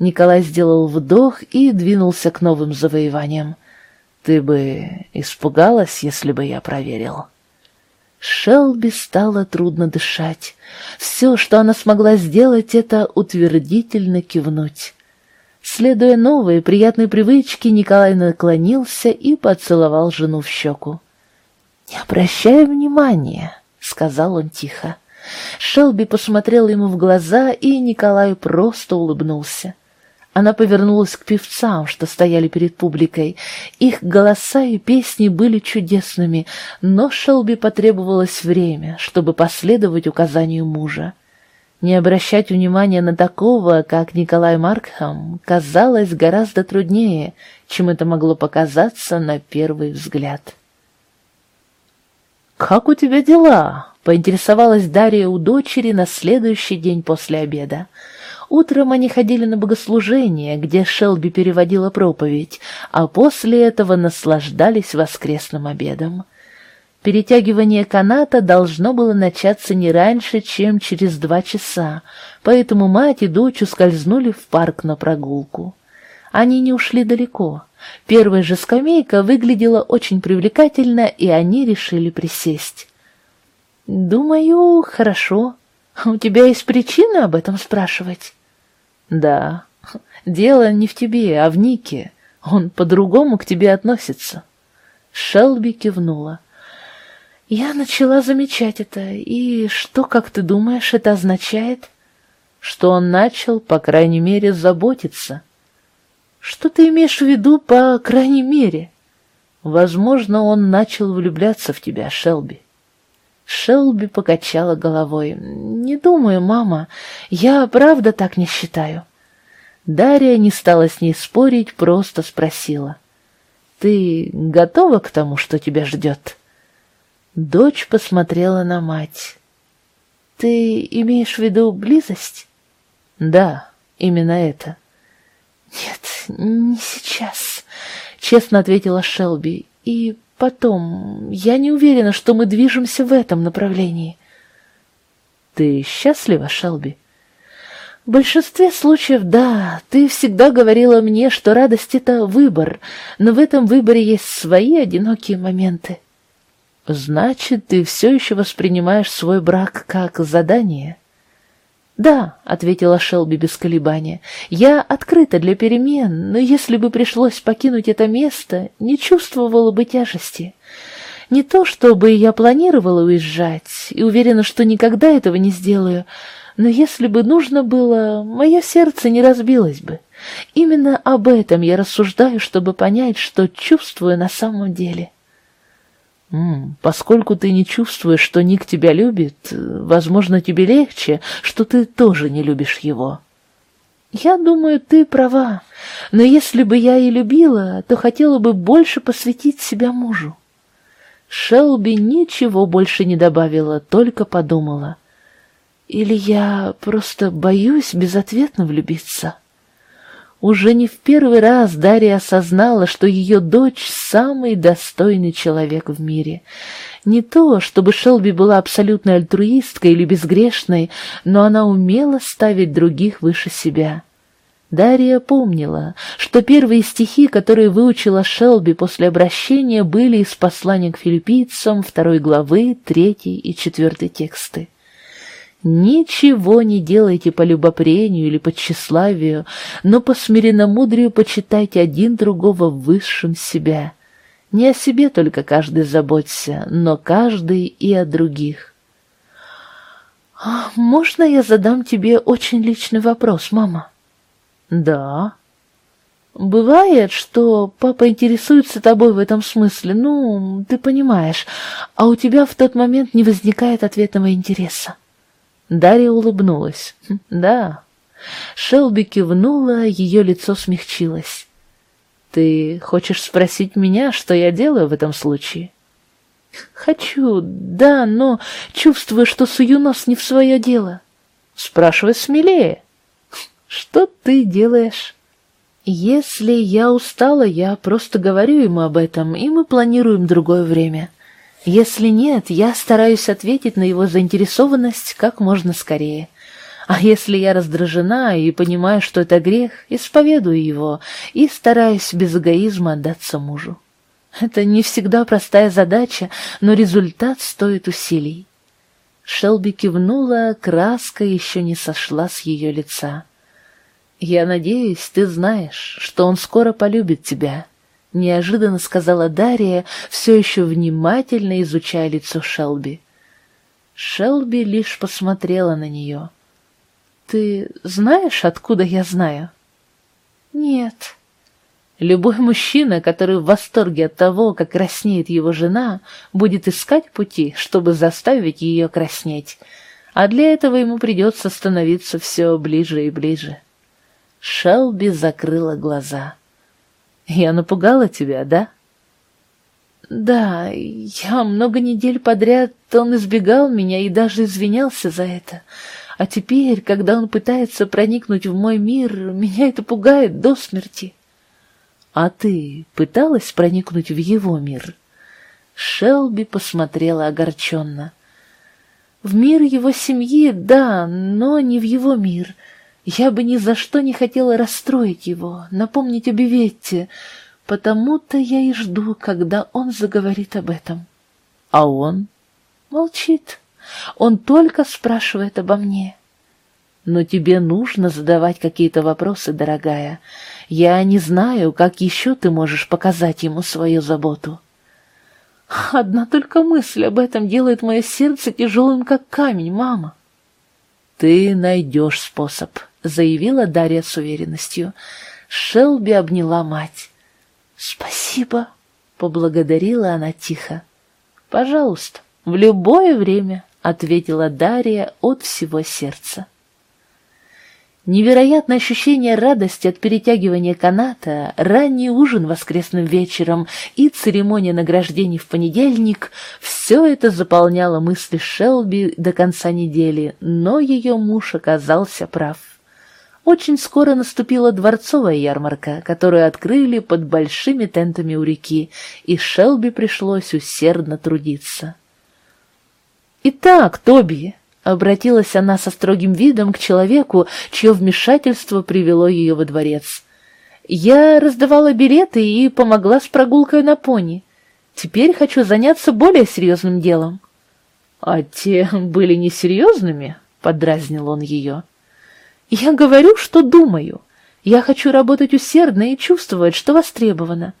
Николай сделал вдох и двинулся к новым завоеваниям. «Ты бы испугалась, если бы я проверил?» Шелби стало трудно дышать. Все, что она смогла сделать, это утвердительно кивнуть. Следуя новой приятной привычке, Николай наклонился и поцеловал жену в щеку. «Не обращай внимания», — сказал он тихо. Шелби посмотрел ему в глаза, и Николай просто улыбнулся. Она повернулась к певцам, что стояли перед публикой. Их голоса и песни были чудесными, но Шелби потребовалось время, чтобы последовать указанию мужа. Не обращать внимания на такого, как Николай Маркхам, казалось гораздо труднее, чем это могло показаться на первый взгляд. «Как у тебя дела?» — поинтересовалась Дарья у дочери на следующий день после обеда. Утром они ходили на богослужение, где Шелби переводила проповедь, а после этого наслаждались воскресным обедом. Перетягивание каната должно было начаться не раньше, чем через два часа, поэтому мать и дочь ускользнули в парк на прогулку. Они не ушли далеко. Первая же скамейка выглядела очень привлекательно, и они решили присесть. «Думаю, хорошо. У тебя есть причины об этом спрашивать?» «Да. Дело не в тебе, а в Нике. Он по-другому к тебе относится». Шелби кивнула. «Я начала замечать это. И что, как ты думаешь, это означает?» «Что он начал, по крайней мере, заботиться». Что ты имеешь в виду, по крайней мере? Возможно, он начал влюбляться в тебя, Шелби. Шелби покачала головой. «Не думаю, мама. Я правда так не считаю». Дарья не стала с ней спорить, просто спросила. «Ты готова к тому, что тебя ждет?» Дочь посмотрела на мать. «Ты имеешь в виду близость?» «Да, именно это». «Нет, не сейчас», — честно ответила Шелби. «И потом, я не уверена, что мы движемся в этом направлении». «Ты счастлива, Шелби?» В большинстве случаев, да, ты всегда говорила мне, что радость — это выбор, но в этом выборе есть свои одинокие моменты. Значит, ты все еще воспринимаешь свой брак как задание? «Да», — ответила Шелби без колебания, — «я открыта для перемен, но если бы пришлось покинуть это место, не чувствовала бы тяжести. Не то, чтобы я планировала уезжать и уверена, что никогда этого не сделаю, но если бы нужно было, мое сердце не разбилось бы. Именно об этом я рассуждаю, чтобы понять, что чувствую на самом деле». Поскольку ты не чувствуешь, что Ник тебя любит, возможно, тебе легче, что ты тоже не любишь его. Я думаю, ты права, но если бы я и любила, то хотела бы больше посвятить себя мужу. Шелби ничего больше не добавила, только подумала. Или я просто боюсь безответно влюбиться? Уже не в первый раз Дарья осознала, что ее дочь — самый достойный человек в мире. Не то, чтобы Шелби была абсолютной альтруисткой или безгрешной, но она умела ставить других выше себя. Дарья помнила, что первые стихи, которые выучила Шелби после обращения, были из послания к филиппийцам второй главы, третий и четвертый тексты. Ничего не делайте по любопрению или по тщеславию, но по смиренномудрию почитайте один другого высшим себя. Не о себе только каждый заботься, но каждый и о других. «А «Можно я задам тебе очень личный вопрос, мама?» «Да». «Бывает, что папа интересуется тобой в этом смысле, ну, ты понимаешь, а у тебя в тот момент не возникает ответного интереса?» Дарья улыбнулась. «Хм, «Да». Шелби кивнула, ее лицо смягчилось. «Ты хочешь спросить меня, что я делаю в этом случае?» «Хочу, да, но чувствую, что сую нос не в свое дело». «Спрашивай смелее». «Что ты делаешь?» «Если я устала, я просто говорю ему об этом, и мы планируем другое время». Если нет, я стараюсь ответить на его заинтересованность как можно скорее. А если я раздражена и понимаю, что это грех, исповедую его и стараюсь без эгоизма отдаться мужу. Это не всегда простая задача, но результат стоит усилий. Шелби кивнула, краска еще не сошла с ее лица. «Я надеюсь, ты знаешь, что он скоро полюбит тебя», — неожиданно сказала Дарья, все еще внимательно изучая лицо Шелби. Шелби лишь посмотрела на нее. «Ты знаешь, откуда я знаю?» «Нет». Любой мужчина, который в восторге от того, как краснеет его жена, будет искать пути, чтобы заставить ее краснеть, а для этого ему придется становиться все ближе и ближе. Шелби закрыла глаза. Я напугала тебя, да? Да, я много недель подряд, он избегал меня и даже извинялся за это. А теперь, когда он пытается проникнуть в мой мир, меня это пугает до смерти. А ты пыталась проникнуть в его мир? Шелби посмотрела огорченно. В мир его семьи, да, но не в его мир — я бы ни за что не хотела расстроить его, напомнить о Беветте, потому-то я и жду, когда он заговорит об этом. А он? Молчит. Он только спрашивает обо мне. Но тебе нужно задавать какие-то вопросы, дорогая. Я не знаю, как еще ты можешь показать ему свою заботу. Одна только мысль об этом делает мое сердце тяжелым, как камень, мама. Ты найдешь способ, — заявила Дарья с уверенностью. Шелби обняла мать. «Спасибо», — поблагодарила она тихо. «Пожалуйста, в любое время», — ответила Дарья от всего сердца. Невероятное ощущение радости от перетягивания каната, ранний ужин воскресным вечером и церемония награждений в понедельник — все это заполняло мысли Шелби до конца недели, но ее муж оказался прав. Очень скоро наступила дворцовая ярмарка, которую открыли под большими тентами у реки, и Шелби пришлось усердно трудиться. «Итак, Тоби», — обратилась она со строгим видом к человеку, чье вмешательство привело ее во дворец, — «я раздавала билеты и помогла с прогулкой на пони. Теперь хочу заняться более серьезным делом». «А те были несерьезными?» — подразнил он ее. «Я говорю, что думаю. Я хочу работать усердно и чувствовать, что востребовано.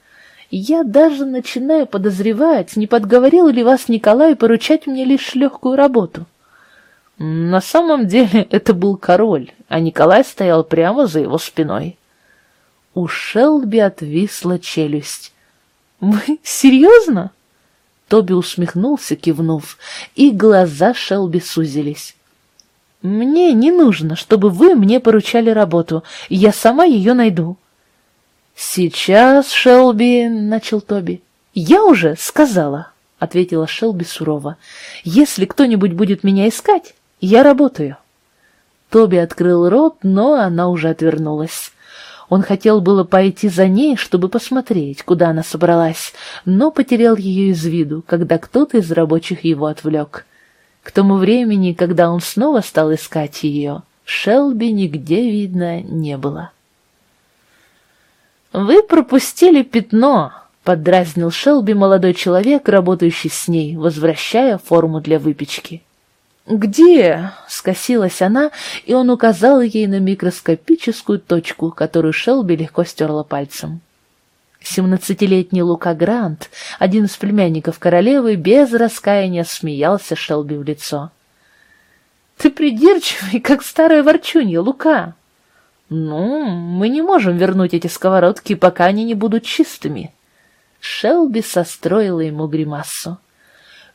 Я даже начинаю подозревать, не подговорил ли вас Николай поручать мне лишь легкую работу». На самом деле это был король, а Николай стоял прямо за его спиной. У Шелби отвисла челюсть. «Вы серьезно?» Тоби усмехнулся, кивнув, и глаза Шелби сузились. «Мне не нужно, чтобы вы мне поручали работу. Я сама ее найду». «Сейчас, Шелби», — начал Тоби. «Я уже сказала», — ответила Шелби сурово. «Если кто-нибудь будет меня искать, я работаю». Тоби открыл рот, но она уже отвернулась. Он хотел было пойти за ней, чтобы посмотреть, куда она собралась, но потерял ее из виду, когда кто-то из рабочих его отвлек. К тому времени, когда он снова стал искать ее, Шелби нигде видно не было. «Вы пропустили пятно», — подразнил Шелби молодой человек, работающий с ней, возвращая форму для выпечки. «Где?» — скосилась она, и он указал ей на микроскопическую точку, которую Шелби легко стерла пальцем. Семнадцатилетний Лука Грант, один из племянников королевы, без раскаяния смеялся Шелби в лицо. «Ты придирчивый, как старая ворчунья, Лука!» «Ну, мы не можем вернуть эти сковородки, пока они не будут чистыми». Шелби состроила ему гримассу.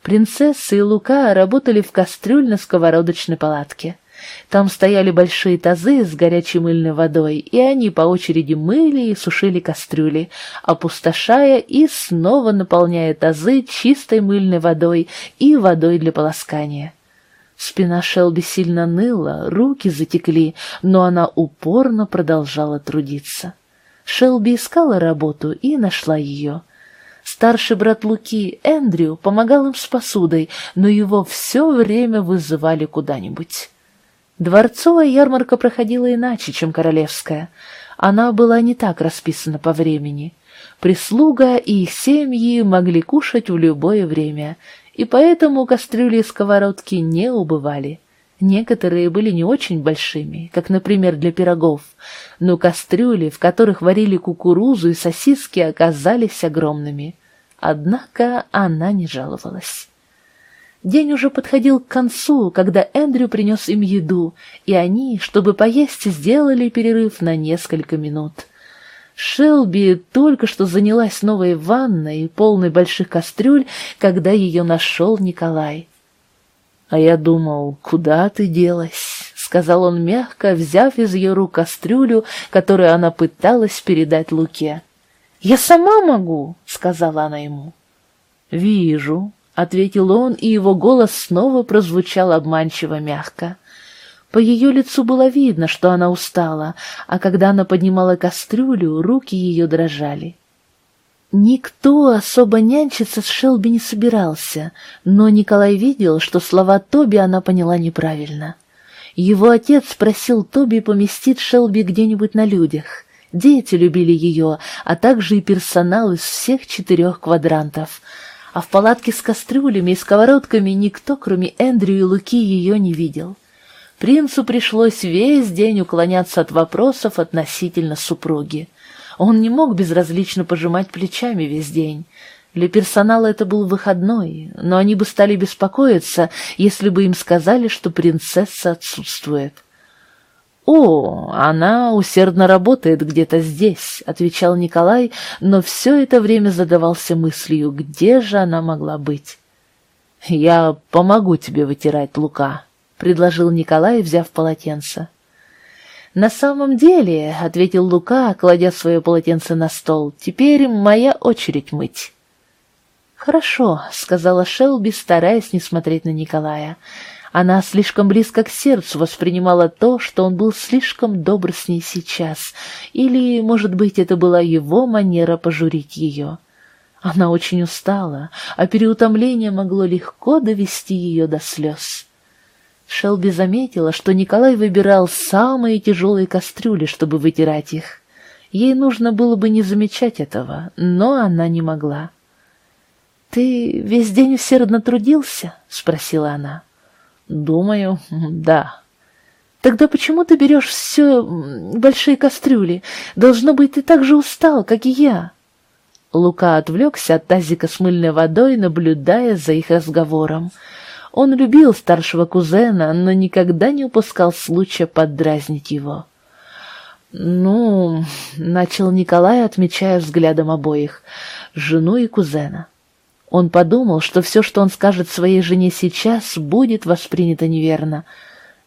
Принцесса и Лука работали в кастрюльно-сковородочной палатке. Там стояли большие тазы с горячей мыльной водой, и они по очереди мыли и сушили кастрюли, опустошая и снова наполняя тазы чистой мыльной водой и водой для полоскания. Спина Шелби сильно ныла, руки затекли, но она упорно продолжала трудиться. Шелби искала работу и нашла ее — Старший брат Луки, Эндрю, помогал им с посудой, но его все время вызывали куда-нибудь. Дворцовая ярмарка проходила иначе, чем королевская. Она была не так расписана по времени. Прислуга и их семьи могли кушать в любое время, и поэтому кастрюли и сковородки не убывали. Некоторые были не очень большими, как, например, для пирогов, но кастрюли, в которых варили кукурузу и сосиски, оказались огромными. Однако она не жаловалась. День уже подходил к концу, когда Эндрю принес им еду, и они, чтобы поесть, сделали перерыв на несколько минут. Шелби только что занялась новой ванной, полной больших кастрюль, когда ее нашел Николай. «А я думал, куда ты делась?» — сказал он мягко, взяв из ее рук кастрюлю, которую она пыталась передать Луке. «Я сама могу», — сказала она ему. «Вижу», — ответил он, и его голос снова прозвучал обманчиво мягко. По ее лицу было видно, что она устала, а когда она поднимала кастрюлю, руки ее дрожали. Никто особо нянчиться с Шелби не собирался, но Николай видел, что слова Тоби она поняла неправильно. Его отец просил Тоби поместить Шелби где-нибудь на людях. Дети любили ее, а также и персонал из всех четырех квадрантов. А в палатке с кастрюлями и сковородками никто, кроме Эндрю и Луки, ее не видел. Принцу пришлось весь день уклоняться от вопросов относительно супруги. Он не мог безразлично пожимать плечами весь день. Для персонала это был выходной, но они бы стали беспокоиться, если бы им сказали, что принцесса отсутствует. «О, она усердно работает где-то здесь», — отвечал Николай, но все это время задавался мыслью, где же она могла быть. «Я помогу тебе вытирать Лука», — предложил Николай, взяв полотенце. «На самом деле», — ответил Лука, кладя свое полотенце на стол, — «теперь моя очередь мыть». «Хорошо», — сказала Шелби, стараясь не смотреть на Николая. Она слишком близко к сердцу воспринимала то, что он был слишком добр с ней сейчас, или, может быть, это была его манера пожурить ее. Она очень устала, а переутомление могло легко довести ее до слез. Шелби заметила, что Николай выбирал самые тяжелые кастрюли, чтобы вытирать их. Ей нужно было бы не замечать этого, но она не могла. «Ты весь день усердно трудился?» — спросила она. Думаю, да. Тогда почему ты берешь все большие кастрюли? Должно быть, ты так же устал, как и я. Лука отвлекся от тазика с мыльной водой, наблюдая за их разговором. Он любил старшего кузена, но никогда не упускал случая поддразнить его. «Ну...» — начал Николай, отмечая взглядом обоих, жену и кузена. Он подумал, что все, что он скажет своей жене сейчас, будет воспринято неверно.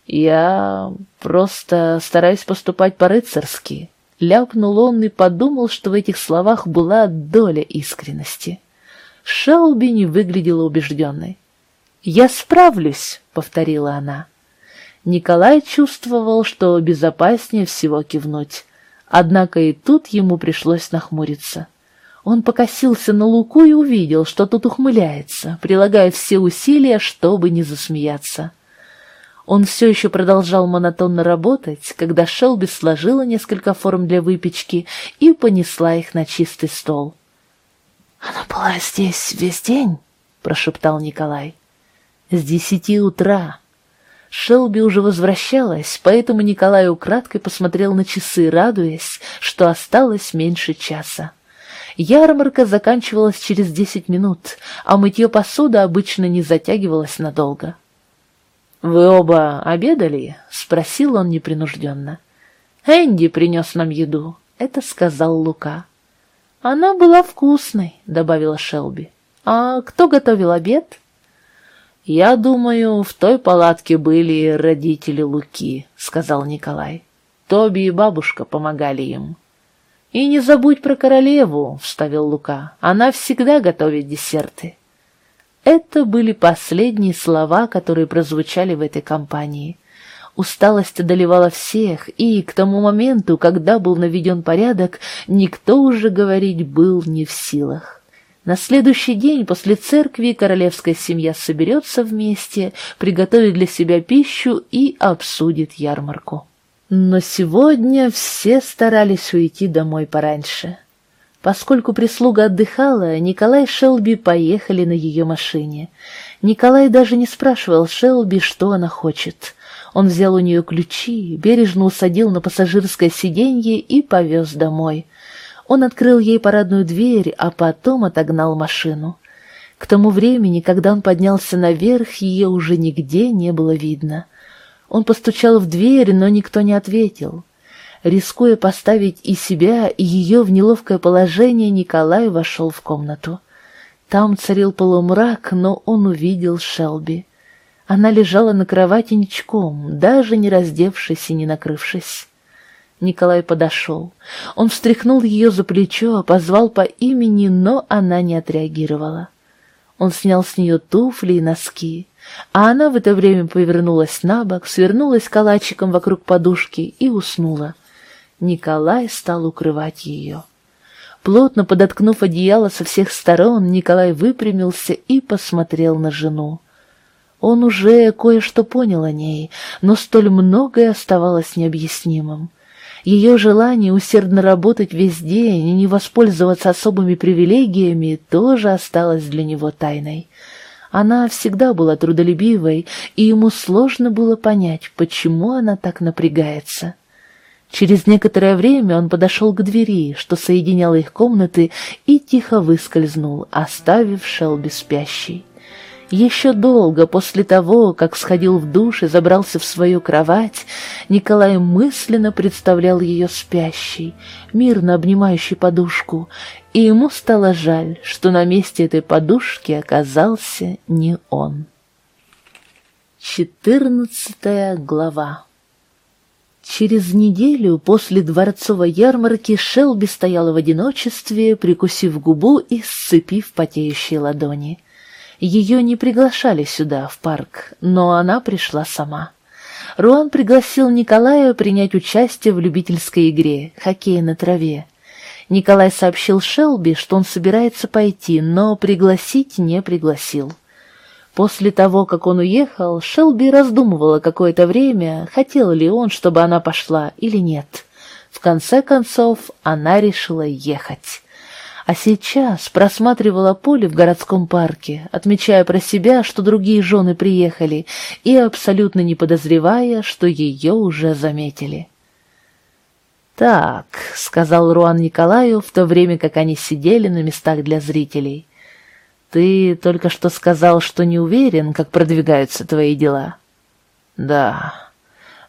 «Я просто стараюсь поступать по-рыцарски», — ляпнул он и подумал, что в этих словах была доля искренности. Шелби не выглядела убежденной. «Я справлюсь», — повторила она. Николай чувствовал, что безопаснее всего кивнуть. Однако и тут ему пришлось нахмуриться. Он покосился на Луку и увидел, что тот ухмыляется, прилагая все усилия, чтобы не засмеяться. Он все еще продолжал монотонно работать, когда Шелби сложила несколько форм для выпечки и понесла их на чистый стол. «Она была здесь весь день?» — прошептал Николай. «С десяти утра», Шелби уже возвращалась, поэтому Николай украдкой посмотрел на часы, радуясь, что осталось меньше часа. Ярмарка заканчивалась через десять минут, а мытье посуды обычно не затягивалось надолго. «Вы оба обедали?» — спросил он непринужденно. «Энди принес нам еду», — это сказал Лука. «Она была вкусной», — добавила Шелби. «А кто готовил обед?» «Я думаю, в той палатке были родители Луки», — сказал Николай. «Тоби и бабушка помогали им». «И не забудь про королеву», — вставил Лука. «Она всегда готовит десерты». Это были последние слова, которые прозвучали в этой компании. Усталость одолевала всех, и к тому моменту, когда был наведен порядок, никто уже говорить был не в силах. На следующий день после церкви королевская семья соберется вместе, приготовит для себя пищу и обсудит ярмарку. Но сегодня все старались уйти домой пораньше. Поскольку прислуга отдыхала, Николай и Шелби поехали на ее машине. Николай даже не спрашивал Шелби, что она хочет. Он взял у нее ключи, бережно усадил на пассажирское сиденье и повез домой — он открыл ей парадную дверь, а потом отогнал машину. К тому времени, когда он поднялся наверх, ее уже нигде не было видно. Он постучал в дверь, но никто не ответил. Рискуя поставить и себя, и ее в неловкое положение, Николай вошел в комнату. Там царил полумрак, но он увидел Шелби. Она лежала на кровати ничком, даже не раздевшись и не накрывшись. Николай подошел. Он встряхнул ее за плечо, позвал по имени, но она не отреагировала. Он снял с нее туфли и носки, а она в это время повернулась на бок, свернулась калачиком вокруг подушки и уснула. Николай стал укрывать ее. Плотно подоткнув одеяло со всех сторон, Николай выпрямился и посмотрел на жену. Он уже кое-что понял о ней, но столь многое оставалось необъяснимым. Ее желание усердно работать весь день и не воспользоваться особыми привилегиями тоже осталось для него тайной. Она всегда была трудолюбивой, и ему сложно было понять, почему она так напрягается. Через некоторое время он подошел к двери, что соединяла их комнаты, и тихо выскользнул, оставив Шелби спящей. Еще долго после того, как сходил в душ и забрался в свою кровать, Николай мысленно представлял ее спящей, мирно обнимающей подушку, и ему стало жаль, что на месте этой подушки оказался не он. Четырнадцатая глава Через неделю после дворцовой ярмарки Шелби стояла в одиночестве, прикусив губу и сцепив потеющие ладони. Ее не приглашали сюда, в парк, но она пришла сама. Руан пригласил Николая принять участие в любительской игре «Хоккей на траве». Николай сообщил Шелби, что он собирается пойти, но пригласить не пригласил. После того, как он уехал, Шелби раздумывала какое-то время, хотел ли он, чтобы она пошла или нет. В конце концов, она решила ехать. А сейчас просматривала поле в городском парке, отмечая про себя, что другие жены приехали, и абсолютно не подозревая, что ее уже заметили. «Так», — сказал Руан Николаю, в то время как они сидели на местах для зрителей, — «ты только что сказал, что не уверен, как продвигаются твои дела». «Да».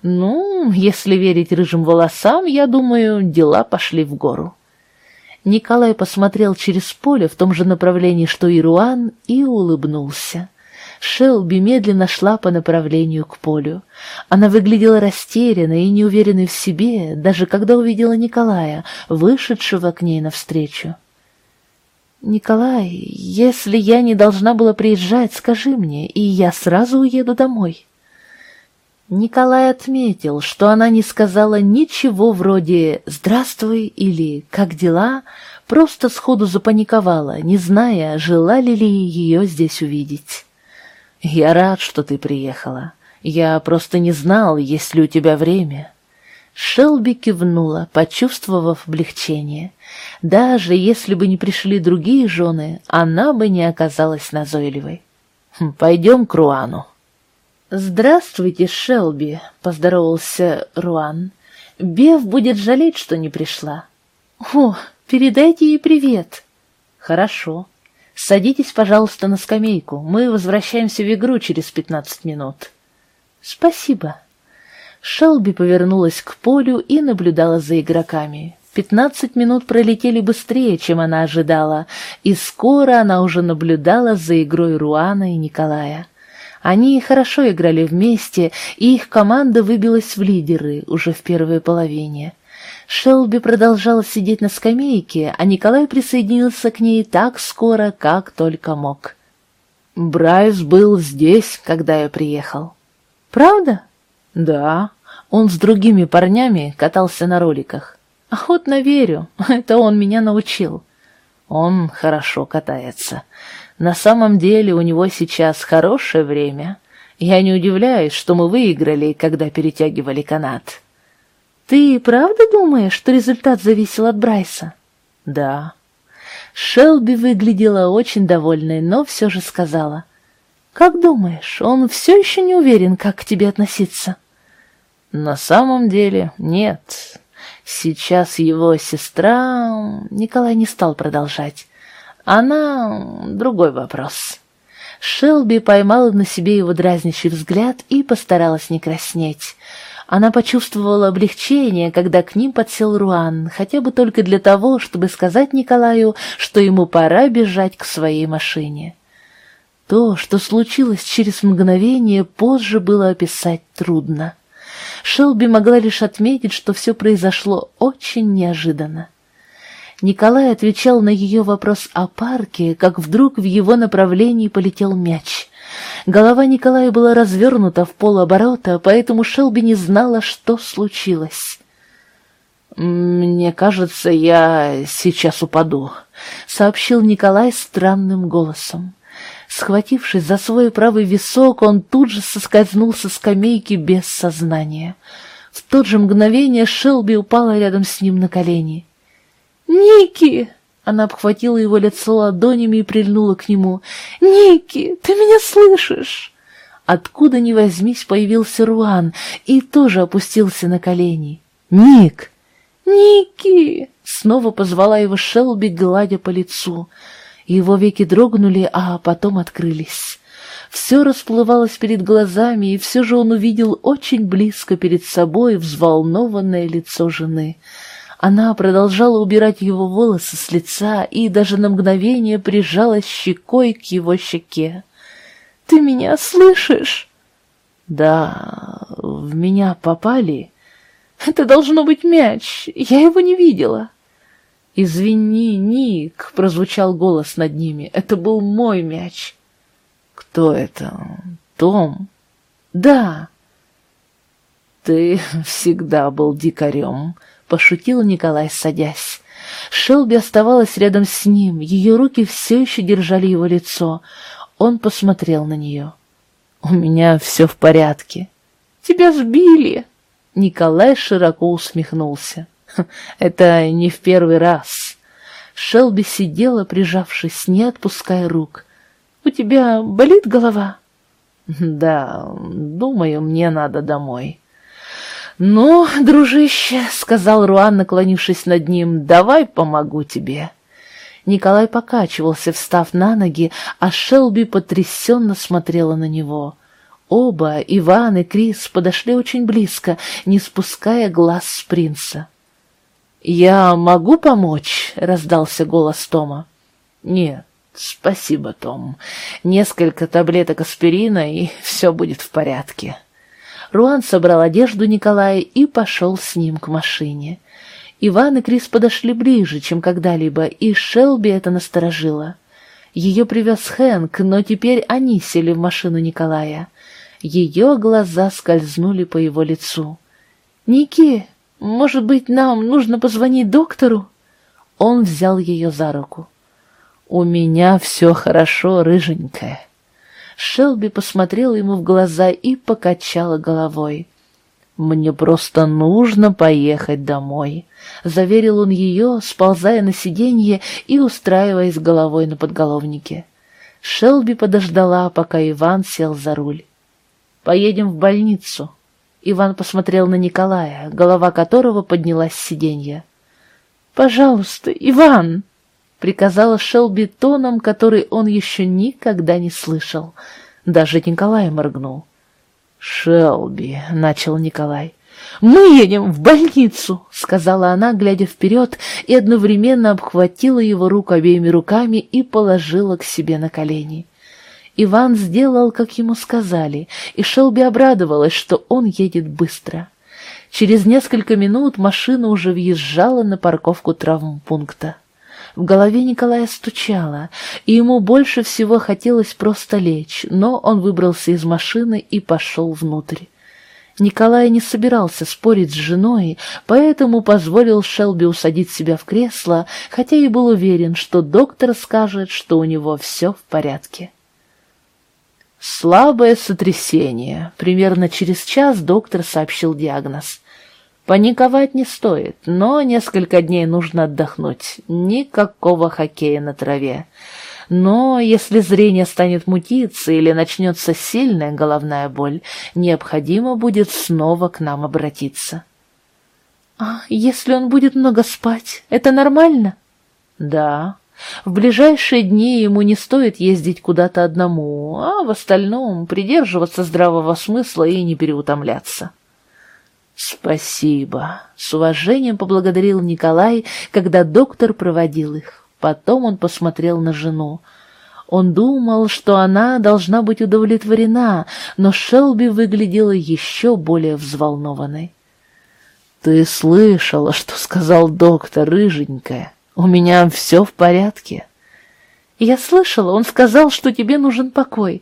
«Ну, если верить рыжим волосам, я думаю, дела пошли в гору». Николай посмотрел через поле в том же направлении, что и Руан, и улыбнулся. Шелби медленно шла по направлению к полю. Она выглядела растерянной и неуверенной в себе, даже когда увидела Николая, вышедшего к ней навстречу. «Николай, если я не должна была приезжать, скажи мне, и я сразу уеду домой». Николай отметил, что она не сказала ничего вроде «здравствуй» или «как дела», просто сходу запаниковала, не зная, желали ли ее здесь увидеть. «Я рад, что ты приехала. Я просто не знал, есть ли у тебя время». Шелби кивнула, почувствовав облегчение. Даже если бы не пришли другие жены, она бы не оказалась назойливой. «Хм, «Пойдем к Руану». «Здравствуйте, Шелби», — поздоровался Руан. «Бев будет жалеть, что не пришла». «О, передайте ей привет». «Хорошо. Садитесь, пожалуйста, на скамейку. Мы возвращаемся в игру через пятнадцать минут». «Спасибо». Шелби повернулась к полю и наблюдала за игроками. Пятнадцать минут пролетели быстрее, чем она ожидала, и скоро она уже наблюдала за игрой Руана и Николая. Они хорошо играли вместе, и их команда выбилась в лидеры уже в первой половине. Шелби продолжала сидеть на скамейке, а Николай присоединился к ней так скоро, как только мог. «Брайс был здесь, когда я приехал». «Правда?» «Да. Он с другими парнями катался на роликах. Охотно верю, это он меня научил. Он хорошо катается. На самом деле у него сейчас хорошее время. Я не удивляюсь, что мы выиграли, когда перетягивали канат. Ты правда думаешь, что результат зависел от Брайса? Да. Шелби выглядела очень довольной, но все же сказала. Как думаешь, он все еще не уверен, как к тебе относиться? На самом деле нет. Сейчас его сестра... Николай не стал продолжать. Она... другой вопрос. Шелби поймала на себе его дразнящий взгляд и постаралась не краснеть. Она почувствовала облегчение, когда к ним подсел Руан, хотя бы только для того, чтобы сказать Николаю, что ему пора бежать к своей машине. То, что случилось через мгновение, позже было описать трудно. Шелби могла лишь отметить, что все произошло очень неожиданно. Николай отвечал на ее вопрос о парке, как вдруг в его направлении полетел мяч. Голова Николая была развернута в полоборота, поэтому Шелби не знала, что случилось. «Мне кажется, я сейчас упаду», — сообщил Николай странным голосом. Схватившись за свой правый висок, он тут же соскользнул со скамейки без сознания. В тот же мгновение Шелби упала рядом с ним на колени. «Ники!» Она обхватила его лицо ладонями и прильнула к нему. «Ники, ты меня слышишь?» Откуда ни возьмись появился Руан и тоже опустился на колени. «Ник!» «Ники!» Снова позвала его Шелби, гладя по лицу. Его веки дрогнули, а потом открылись. Все расплывалось перед глазами, и все же он увидел очень близко перед собой взволнованное лицо жены — она продолжала убирать его волосы с лица и даже на мгновение прижалась щекой к его щеке. «Ты меня слышишь?» «Да, в меня попали. Это должно быть мяч. Я его не видела». «Извини, Ник», — прозвучал голос над ними. «Это был мой мяч». «Кто это? Том?» «Да». «Ты всегда был дикарем», пошутил Николай, садясь. Шелби оставалась рядом с ним, ее руки все еще держали его лицо. Он посмотрел на нее. «У меня все в порядке». «Тебя сбили!» Николай широко усмехнулся. «Это не в первый раз». Шелби сидела, прижавшись, не отпуская рук. «У тебя болит голова?» «Да, думаю, мне надо домой». «Ну, дружище», — сказал Руан, наклонившись над ним, — «давай помогу тебе». Николай покачивался, встав на ноги, а Шелби потрясенно смотрела на него. Оба, Иван и Крис, подошли очень близко, не спуская глаз с принца. «Я могу помочь?» — раздался голос Тома. «Нет, спасибо, Том. Несколько таблеток аспирина, и все будет в порядке». Руан собрал одежду Николая и пошел с ним к машине. Иван и Крис подошли ближе, чем когда-либо, и Шелби это насторожило. Ее привез Хэнк, но теперь они сели в машину Николая. Ее глаза скользнули по его лицу. «Ники, может быть, нам нужно позвонить доктору?» Он взял ее за руку. «У меня все хорошо, рыженькая». Шелби посмотрела ему в глаза и покачала головой. «Мне просто нужно поехать домой», — заверил он ее, сползая на сиденье и устраиваясь головой на подголовнике. Шелби подождала, пока Иван сел за руль. «Поедем в больницу». Иван посмотрел на Николая, голова которого поднялась с сиденья. «Пожалуйста, Иван!» — приказала Шелби тоном, который он еще никогда не слышал. Даже Николай моргнул. «Шелби», — начал Николай. «Мы едем в больницу», — сказала она, глядя вперед, и одновременно обхватила его руку обеими руками и положила к себе на колени. Иван сделал, как ему сказали, и Шелби обрадовалась, что он едет быстро. Через несколько минут машина уже въезжала на парковку травмпункта. В голове Николая стучало, и ему больше всего хотелось просто лечь, но он выбрался из машины и пошел внутрь. Николай не собирался спорить с женой, поэтому позволил Шелби усадить себя в кресло, хотя и был уверен, что доктор скажет, что у него все в порядке. Слабое сотрясение. Примерно через час доктор сообщил диагноз. Паниковать не стоит, но несколько дней нужно отдохнуть. Никакого хоккея на траве. Но если зрение станет мутиться или начнется сильная головная боль, необходимо будет снова к нам обратиться. «А если он будет много спать, это нормально?» «Да. В ближайшие дни ему не стоит ездить куда-то одному, а в остальном придерживаться здравого смысла и не переутомляться». «Спасибо», — с уважением поблагодарил Николай, когда доктор проводил их. Потом он посмотрел на жену. Он думал, что она должна быть удовлетворена, но Шелби выглядела еще более взволнованной. «Ты слышала, что сказал доктор, рыженькая? У меня все в порядке». «Я слышала, он сказал, что тебе нужен покой.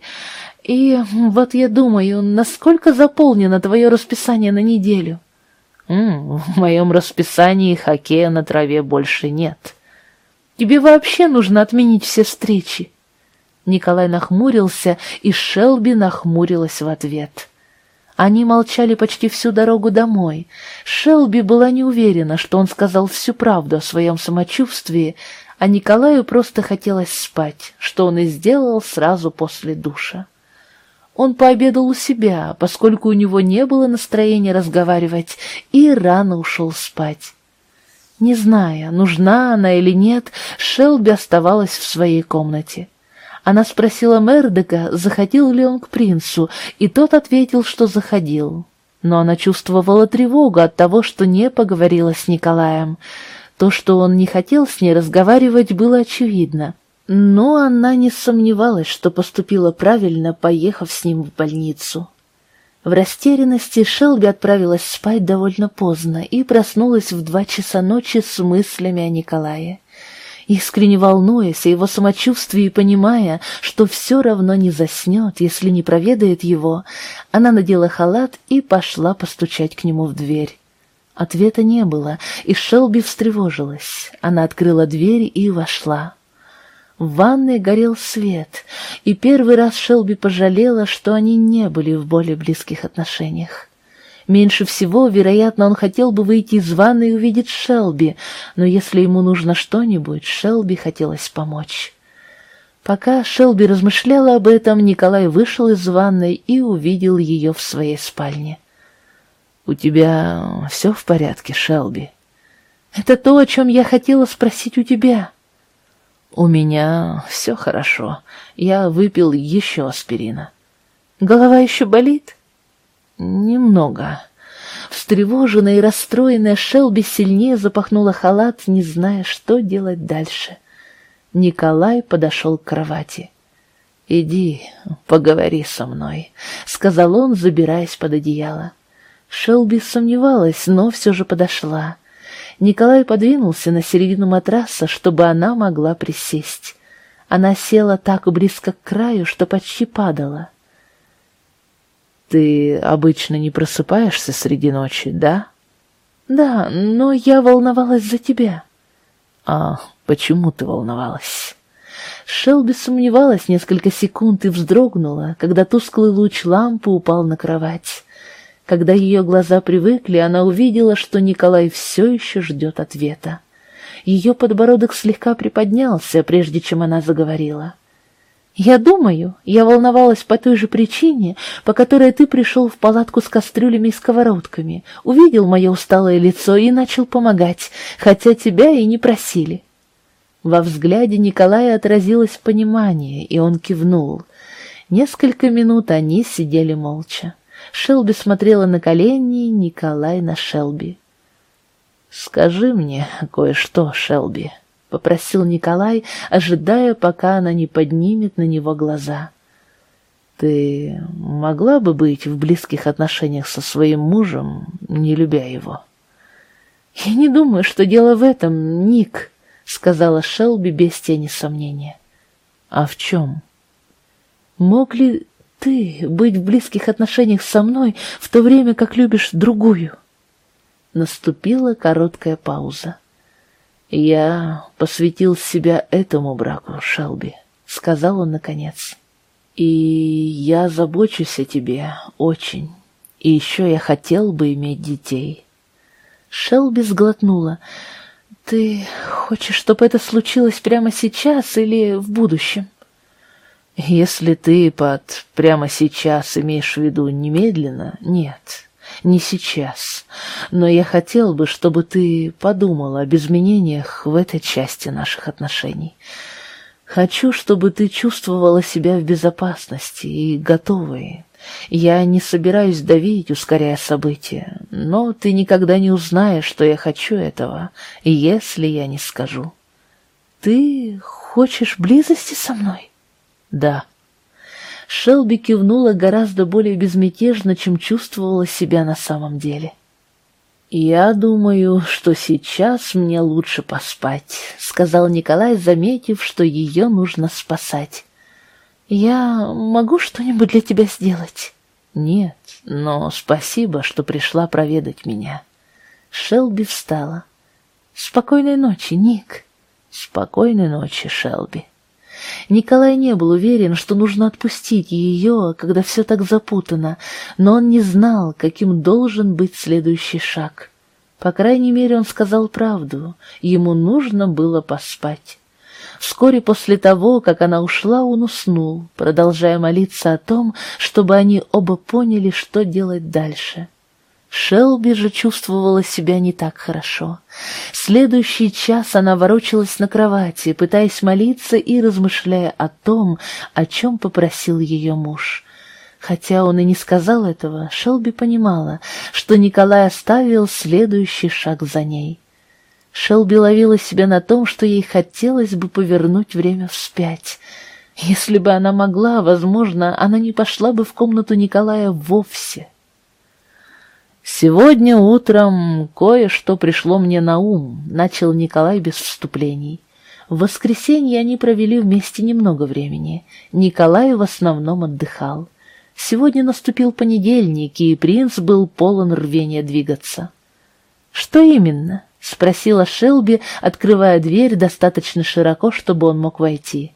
И вот я думаю, насколько заполнено твое расписание на неделю? М в моем расписании хоккея на траве больше нет. Тебе вообще нужно отменить все встречи. Николай нахмурился, и Шелби нахмурилась в ответ. Они молчали почти всю дорогу домой. Шелби была не уверена, что он сказал всю правду о своем самочувствии, а Николаю просто хотелось спать, что он и сделал сразу после душа. Он пообедал у себя, поскольку у него не было настроения разговаривать, и рано ушел спать. Не зная, нужна она или нет, Шелби оставалась в своей комнате. Она спросила Мердека, заходил ли он к принцу, и тот ответил, что заходил. Но она чувствовала тревогу от того, что не поговорила с Николаем. То, что он не хотел с ней разговаривать, было очевидно — но она не сомневалась, что поступила правильно, поехав с ним в больницу. В растерянности Шелби отправилась спать довольно поздно и проснулась в два часа ночи с мыслями о Николае. Искренне волнуясь о его самочувствии и понимая, что все равно не заснет, если не проведает его, она надела халат и пошла постучать к нему в дверь. Ответа не было, и Шелби встревожилась. Она открыла дверь и вошла. В ванной горел свет, и первый раз Шелби пожалела, что они не были в более близких отношениях. Меньше всего, вероятно, он хотел бы выйти из ванной и увидеть Шелби, но если ему нужно что-нибудь, Шелби хотелось помочь. Пока Шелби размышляла об этом, Николай вышел из ванной и увидел ее в своей спальне. «У тебя все в порядке, Шелби?» «Это то, о чем я хотела спросить у тебя». «У меня все хорошо. Я выпил еще аспирина». «Голова еще болит?» «Немного». Встревоженная и расстроенная Шелби сильнее запахнула халат, не зная, что делать дальше. Николай подошел к кровати. «Иди, поговори со мной», — сказал он, забираясь под одеяло. Шелби сомневалась, но все же подошла. Николай подвинулся на середину матраса, чтобы она могла присесть. Она села так близко к краю, что почти падала. «Ты обычно не просыпаешься среди ночи, да?» «Да, но я волновалась за тебя». «А почему ты волновалась?» Шелби сомневалась несколько секунд и вздрогнула, когда тусклый луч лампы упал на кровать. Когда ее глаза привыкли, она увидела, что Николай все еще ждет ответа. Ее подбородок слегка приподнялся, прежде чем она заговорила. «Я думаю, я волновалась по той же причине, по которой ты пришел в палатку с кастрюлями и сковородками, увидел мое усталое лицо и начал помогать, хотя тебя и не просили». Во взгляде Николая отразилось понимание, и он кивнул. Несколько минут они сидели молча. Шелби смотрела на колени, Николай на Шелби. «Скажи мне кое-что, Шелби», — попросил Николай, ожидая, пока она не поднимет на него глаза. «Ты могла бы быть в близких отношениях со своим мужем, не любя его?» «Я не думаю, что дело в этом, Ник», — сказала Шелби без тени сомнения. «А в чем?» «Мог ли ты быть в близких отношениях со мной, в то время как любишь другую?» Наступила короткая пауза. «Я посвятил себя этому браку, Шелби», — сказал он наконец. «И я забочусь о тебе очень. И еще я хотел бы иметь детей». Шелби сглотнула. «Ты хочешь, чтобы это случилось прямо сейчас или в будущем?» Если ты под «прямо сейчас» имеешь в виду немедленно, нет, не сейчас. Но я хотел бы, чтобы ты подумала об изменениях в этой части наших отношений. Хочу, чтобы ты чувствовала себя в безопасности и готовой. Я не собираюсь давить, ускоряя события, но ты никогда не узнаешь, что я хочу этого, если я не скажу. Ты хочешь близости со мной? «Да». Шелби кивнула гораздо более безмятежно, чем чувствовала себя на самом деле. «Я думаю, что сейчас мне лучше поспать», — сказал Николай, заметив, что ее нужно спасать. «Я могу что-нибудь для тебя сделать?» «Нет, но спасибо, что пришла проведать меня». Шелби встала. «Спокойной ночи, Ник». «Спокойной ночи, Шелби». Николай не был уверен, что нужно отпустить ее, когда все так запутано, но он не знал, каким должен быть следующий шаг. По крайней мере, он сказал правду, ему нужно было поспать. Вскоре после того, как она ушла, он уснул, продолжая молиться о том, чтобы они оба поняли, что делать дальше. Шелби же чувствовала себя не так хорошо. Следующий час она ворочалась на кровати, пытаясь молиться и размышляя о том, о чем попросил ее муж. Хотя он и не сказал этого, Шелби понимала, что Николай оставил следующий шаг за ней. Шелби ловила себя на том, что ей хотелось бы повернуть время вспять. Если бы она могла, возможно, она не пошла бы в комнату Николая вовсе. «Сегодня утром кое-что пришло мне на ум», — начал Николай без вступлений. В воскресенье они провели вместе немного времени. Николай в основном отдыхал. Сегодня наступил понедельник, и принц был полон рвения двигаться. «Что именно?» — спросила Шелби, открывая дверь достаточно широко, чтобы он мог войти.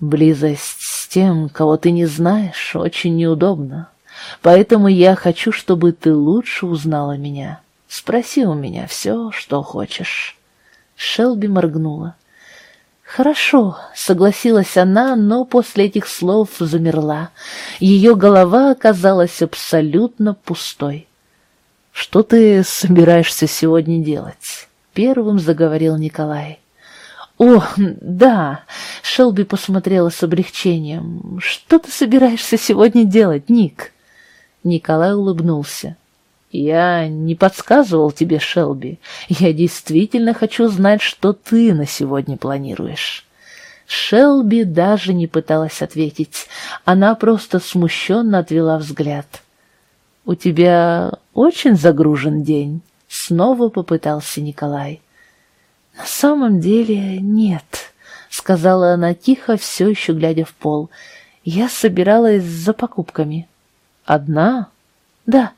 «Близость с тем, кого ты не знаешь, очень неудобна. Поэтому я хочу, чтобы ты лучше узнала меня. Спроси у меня все, что хочешь». Шелби моргнула. «Хорошо», — согласилась она, но после этих слов замерла. Ее голова оказалась абсолютно пустой. «Что ты собираешься сегодня делать?» — первым заговорил Николай. «О, да!» — Шелби посмотрела с облегчением. «Что ты собираешься сегодня делать, Ник?» Николай улыбнулся. «Я не подсказывал тебе, Шелби. Я действительно хочу знать, что ты на сегодня планируешь». Шелби даже не пыталась ответить. Она просто смущенно отвела взгляд. «У тебя очень загружен день?» — снова попытался Николай. «На самом деле нет», — сказала она тихо, все еще глядя в пол. «Я собиралась за покупками». «Одна?» «Да».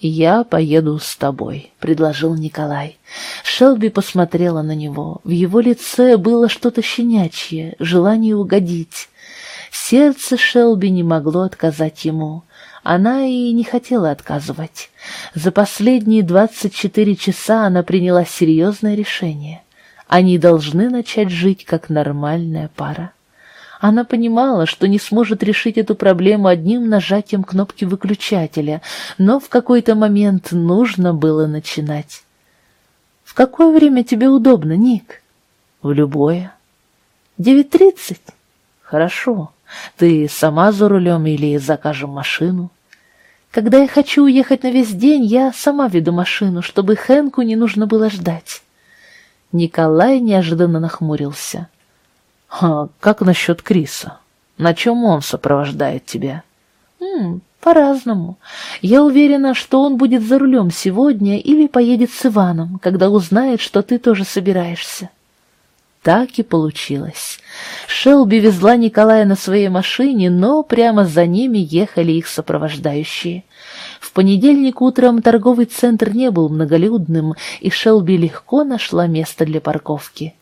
«Я поеду с тобой», — предложил Николай. Шелби посмотрела на него. В его лице было что-то щенячье, желание угодить. Сердце Шелби не могло отказать ему. Она и не хотела отказывать. За последние двадцать четыре часа она приняла серьезное решение. Они должны начать жить как нормальная пара. Она понимала, что не сможет решить эту проблему одним нажатием кнопки выключателя, но в какой-то момент нужно было начинать. «В какое время тебе удобно, Ник?» «В любое». «Девять тридцать?» «Хорошо. Ты сама за рулем или закажем машину?» «Когда я хочу уехать на весь день, я сама веду машину, чтобы Хэнку не нужно было ждать». Николай неожиданно нахмурился. А как насчет Криса? На чем он сопровождает тебя? По-разному. Я уверена, что он будет за рулем сегодня или поедет с Иваном, когда узнает, что ты тоже собираешься. Так и получилось. Шелби везла Николая на своей машине, но прямо за ними ехали их сопровождающие. В понедельник утром торговый центр не был многолюдным, и Шелби легко нашла место для парковки.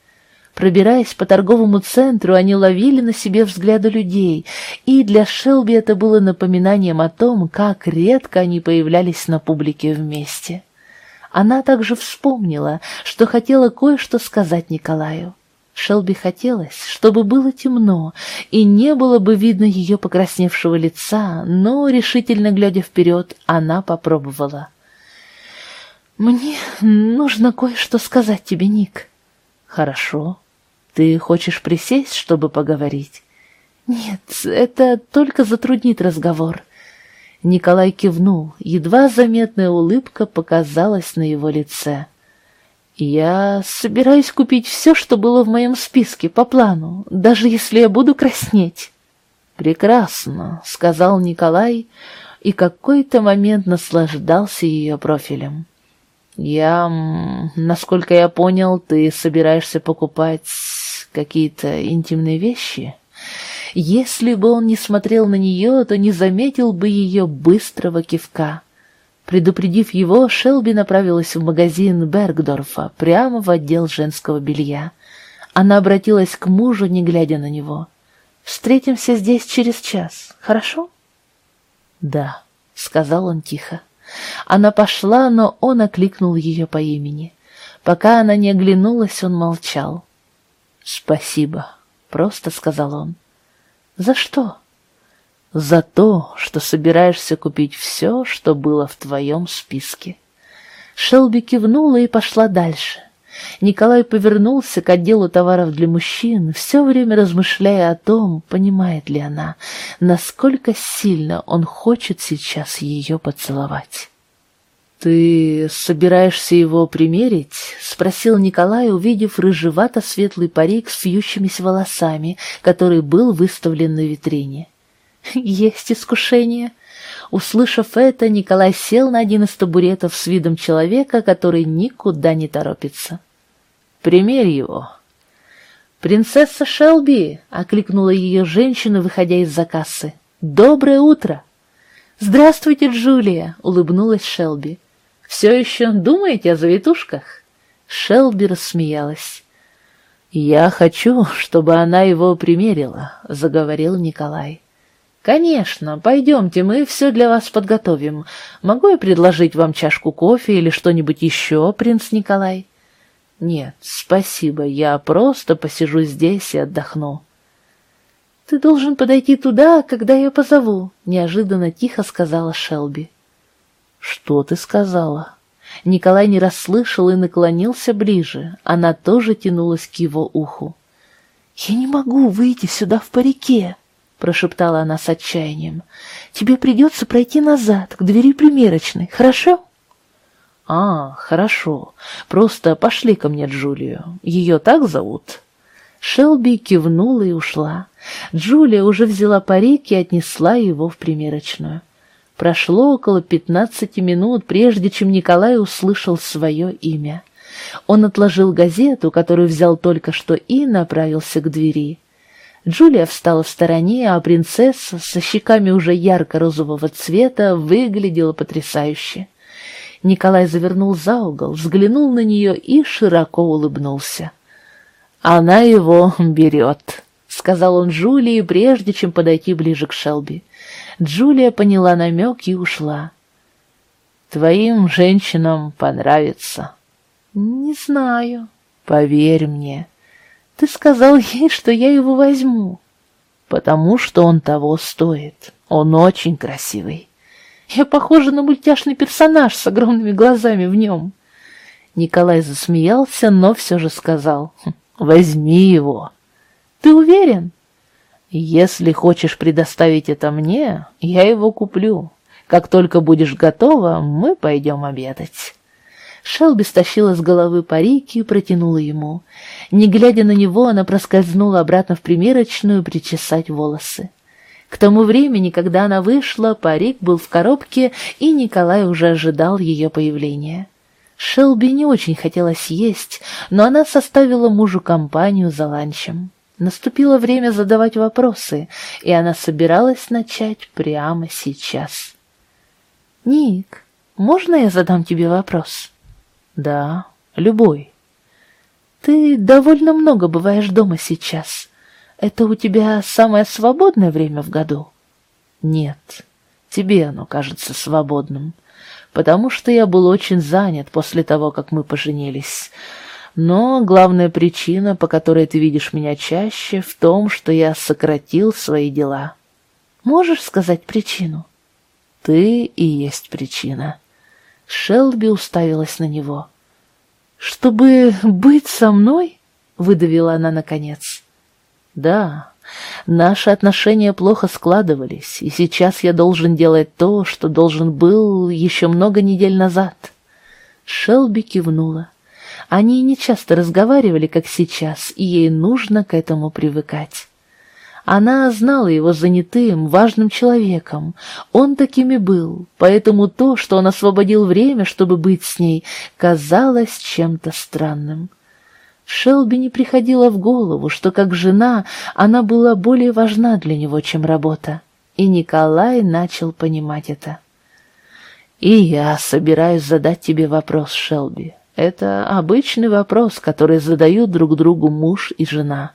Пробираясь по торговому центру, они ловили на себе взгляды людей, и для Шелби это было напоминанием о том, как редко они появлялись на публике вместе. Она также вспомнила, что хотела кое-что сказать Николаю. Шелби хотелось, чтобы было темно, и не было бы видно ее покрасневшего лица, но, решительно глядя вперед, она попробовала. «Мне нужно кое-что сказать тебе, Ник». «Хорошо», ты хочешь присесть, чтобы поговорить? Нет, это только затруднит разговор. Николай кивнул, едва заметная улыбка показалась на его лице. «Я собираюсь купить все, что было в моем списке по плану, даже если я буду краснеть». «Прекрасно», — сказал Николай, и какой-то момент наслаждался ее профилем. «Я... насколько я понял, ты собираешься покупать какие-то интимные вещи. Если бы он не смотрел на нее, то не заметил бы ее быстрого кивка. Предупредив его, Шелби направилась в магазин Бергдорфа, прямо в отдел женского белья. Она обратилась к мужу, не глядя на него. «Встретимся здесь через час, хорошо?» «Да», — сказал он тихо. Она пошла, но он окликнул ее по имени. Пока она не оглянулась, он молчал. «Спасибо», — просто сказал он. «За что?» «За то, что собираешься купить все, что было в твоем списке». Шелби кивнула и пошла дальше. Николай повернулся к отделу товаров для мужчин, все время размышляя о том, понимает ли она, насколько сильно он хочет сейчас ее поцеловать. «Ты собираешься его примерить?» — спросил Николай, увидев рыжевато-светлый парик с вьющимися волосами, который был выставлен на витрине. «Есть искушение». Услышав это, Николай сел на один из табуретов с видом человека, который никуда не торопится. «Примерь его». «Принцесса Шелби!» — окликнула ее женщина, выходя из-за кассы. «Доброе утро!» «Здравствуйте, Джулия!» — улыбнулась Шелби. Все еще думаете о завитушках?» Шелби рассмеялась. «Я хочу, чтобы она его примерила», — заговорил Николай. «Конечно, пойдемте, мы все для вас подготовим. Могу я предложить вам чашку кофе или что-нибудь еще, принц Николай?» «Нет, спасибо, я просто посижу здесь и отдохну». «Ты должен подойти туда, когда я позову», — неожиданно тихо сказала Шелби. «Что ты сказала?» Николай не расслышал и наклонился ближе. Она тоже тянулась к его уху. «Я не могу выйти сюда в парике», — прошептала она с отчаянием. «Тебе придется пройти назад, к двери примерочной, хорошо?» «А, хорошо. Просто пошли ко мне Джулию. Ее так зовут?» Шелби кивнула и ушла. Джулия уже взяла парик и отнесла его в примерочную. Прошло около пятнадцати минут, прежде чем Николай услышал свое имя. Он отложил газету, которую взял только что, и направился к двери. Джулия встала в стороне, а принцесса со щеками уже ярко-розового цвета выглядела потрясающе. Николай завернул за угол, взглянул на нее и широко улыбнулся. «Она его берет», — сказал он Джулии, прежде чем подойти ближе к Шелби. Джулия поняла намек и ушла. «Твоим женщинам понравится». «Не знаю». «Поверь мне». Ты сказал ей, что я его возьму. Потому что он того стоит. Он очень красивый. Я похожа на мультяшный персонаж с огромными глазами в нем. Николай засмеялся, но все же сказал. «Хм, возьми его. Ты уверен? Если хочешь предоставить это мне, я его куплю. Как только будешь готова, мы пойдем обедать. Шелби стащила с головы парики и протянула ему. Не глядя на него, она проскользнула обратно в примерочную причесать волосы. К тому времени, когда она вышла, парик был в коробке, и Николай уже ожидал ее появления. Шелби не очень хотелось есть, но она составила мужу компанию за ланчем. Наступило время задавать вопросы, и она собиралась начать прямо сейчас. «Ник, можно я задам тебе вопрос?» Да, любой. Ты довольно много бываешь дома сейчас. Это у тебя самое свободное время в году? Нет, тебе оно кажется свободным, потому что я был очень занят после того, как мы поженились. Но главная причина, по которой ты видишь меня чаще, в том, что я сократил свои дела. Можешь сказать причину? Ты и есть причина. Шелби уставилась на него. «Чтобы быть со мной?» — выдавила она наконец. «Да, наши отношения плохо складывались, и сейчас я должен делать то, что должен был еще много недель назад». Шелби кивнула. Они не часто разговаривали, как сейчас, и ей нужно к этому привыкать. Она знала его занятым, важным человеком. Он таким и был, поэтому то, что он освободил время, чтобы быть с ней, казалось чем-то странным. Шелби не приходило в голову, что как жена она была более важна для него, чем работа. И Николай начал понимать это. «И я собираюсь задать тебе вопрос, Шелби. Это обычный вопрос, который задают друг другу муж и жена».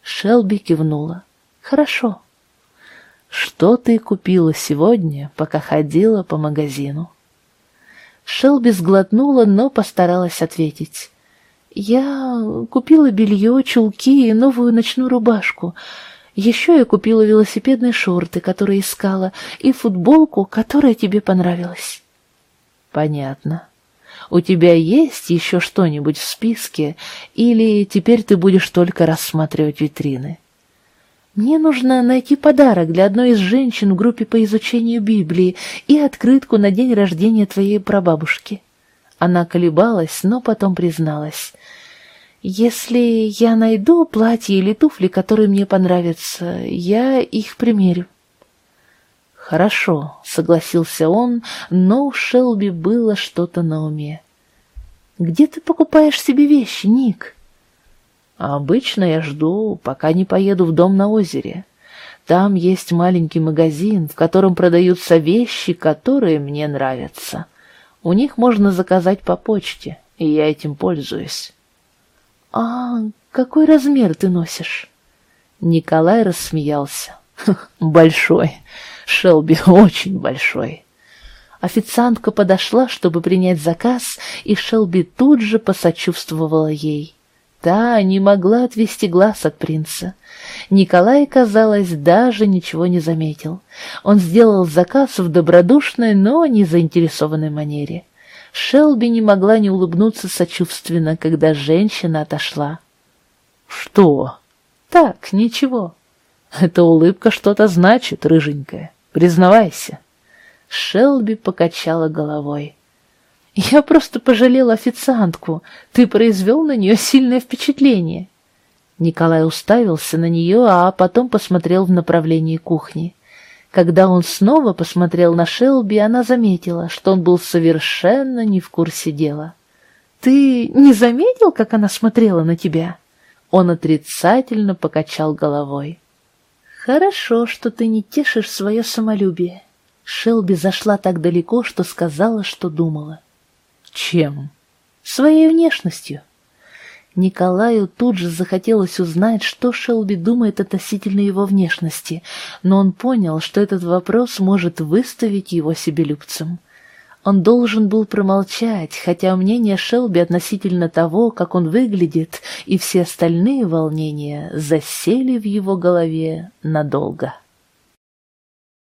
Шелби кивнула. Хорошо. Что ты купила сегодня, пока ходила по магазину? Шелби сглотнула, но постаралась ответить. Я купила белье, чулки и новую ночную рубашку. Еще я купила велосипедные шорты, которые искала, и футболку, которая тебе понравилась. Понятно. У тебя есть еще что-нибудь в списке, или теперь ты будешь только рассматривать витрины? Мне нужно найти подарок для одной из женщин в группе по изучению Библии и открытку на день рождения твоей прабабушки. Она колебалась, но потом призналась. Если я найду платье или туфли, которые мне понравятся, я их примерю. Хорошо, согласился он, но у Шелби было что-то на уме. Где ты покупаешь себе вещи, Ник? обычно я жду, пока не поеду в дом на озере. Там есть маленький магазин, в котором продаются вещи, которые мне нравятся. У них можно заказать по почте, и я этим пользуюсь. — А какой размер ты носишь? Николай рассмеялся. «Большой. Шелби очень большой». Официантка подошла, чтобы принять заказ, и Шелби тут же посочувствовала ей. Та не могла отвести глаз от принца. Николай, казалось, даже ничего не заметил. Он сделал заказ в добродушной, но не заинтересованной манере. Шелби не могла не улыбнуться сочувственно, когда женщина отошла. «Что?» «Так, ничего. Эта улыбка что-то значит, рыженькая. Признавайся». Шелби покачала головой. «Я просто пожалела официантку. Ты произвел на нее сильное впечатление». Николай уставился на нее, а потом посмотрел в направлении кухни. Когда он снова посмотрел на Шелби, она заметила, что он был совершенно не в курсе дела. «Ты не заметил, как она смотрела на тебя?» Он отрицательно покачал головой. «Хорошо, что ты не тешишь свое самолюбие. Шелби зашла так далеко, что сказала, что думала. Чем? Своей внешностью. Николаю тут же захотелось узнать, что Шелби думает относительно его внешности, но он понял, что этот вопрос может выставить его себелюбцем. Он должен был промолчать, хотя мнение Шелби относительно того, как он выглядит, и все остальные волнения засели в его голове надолго.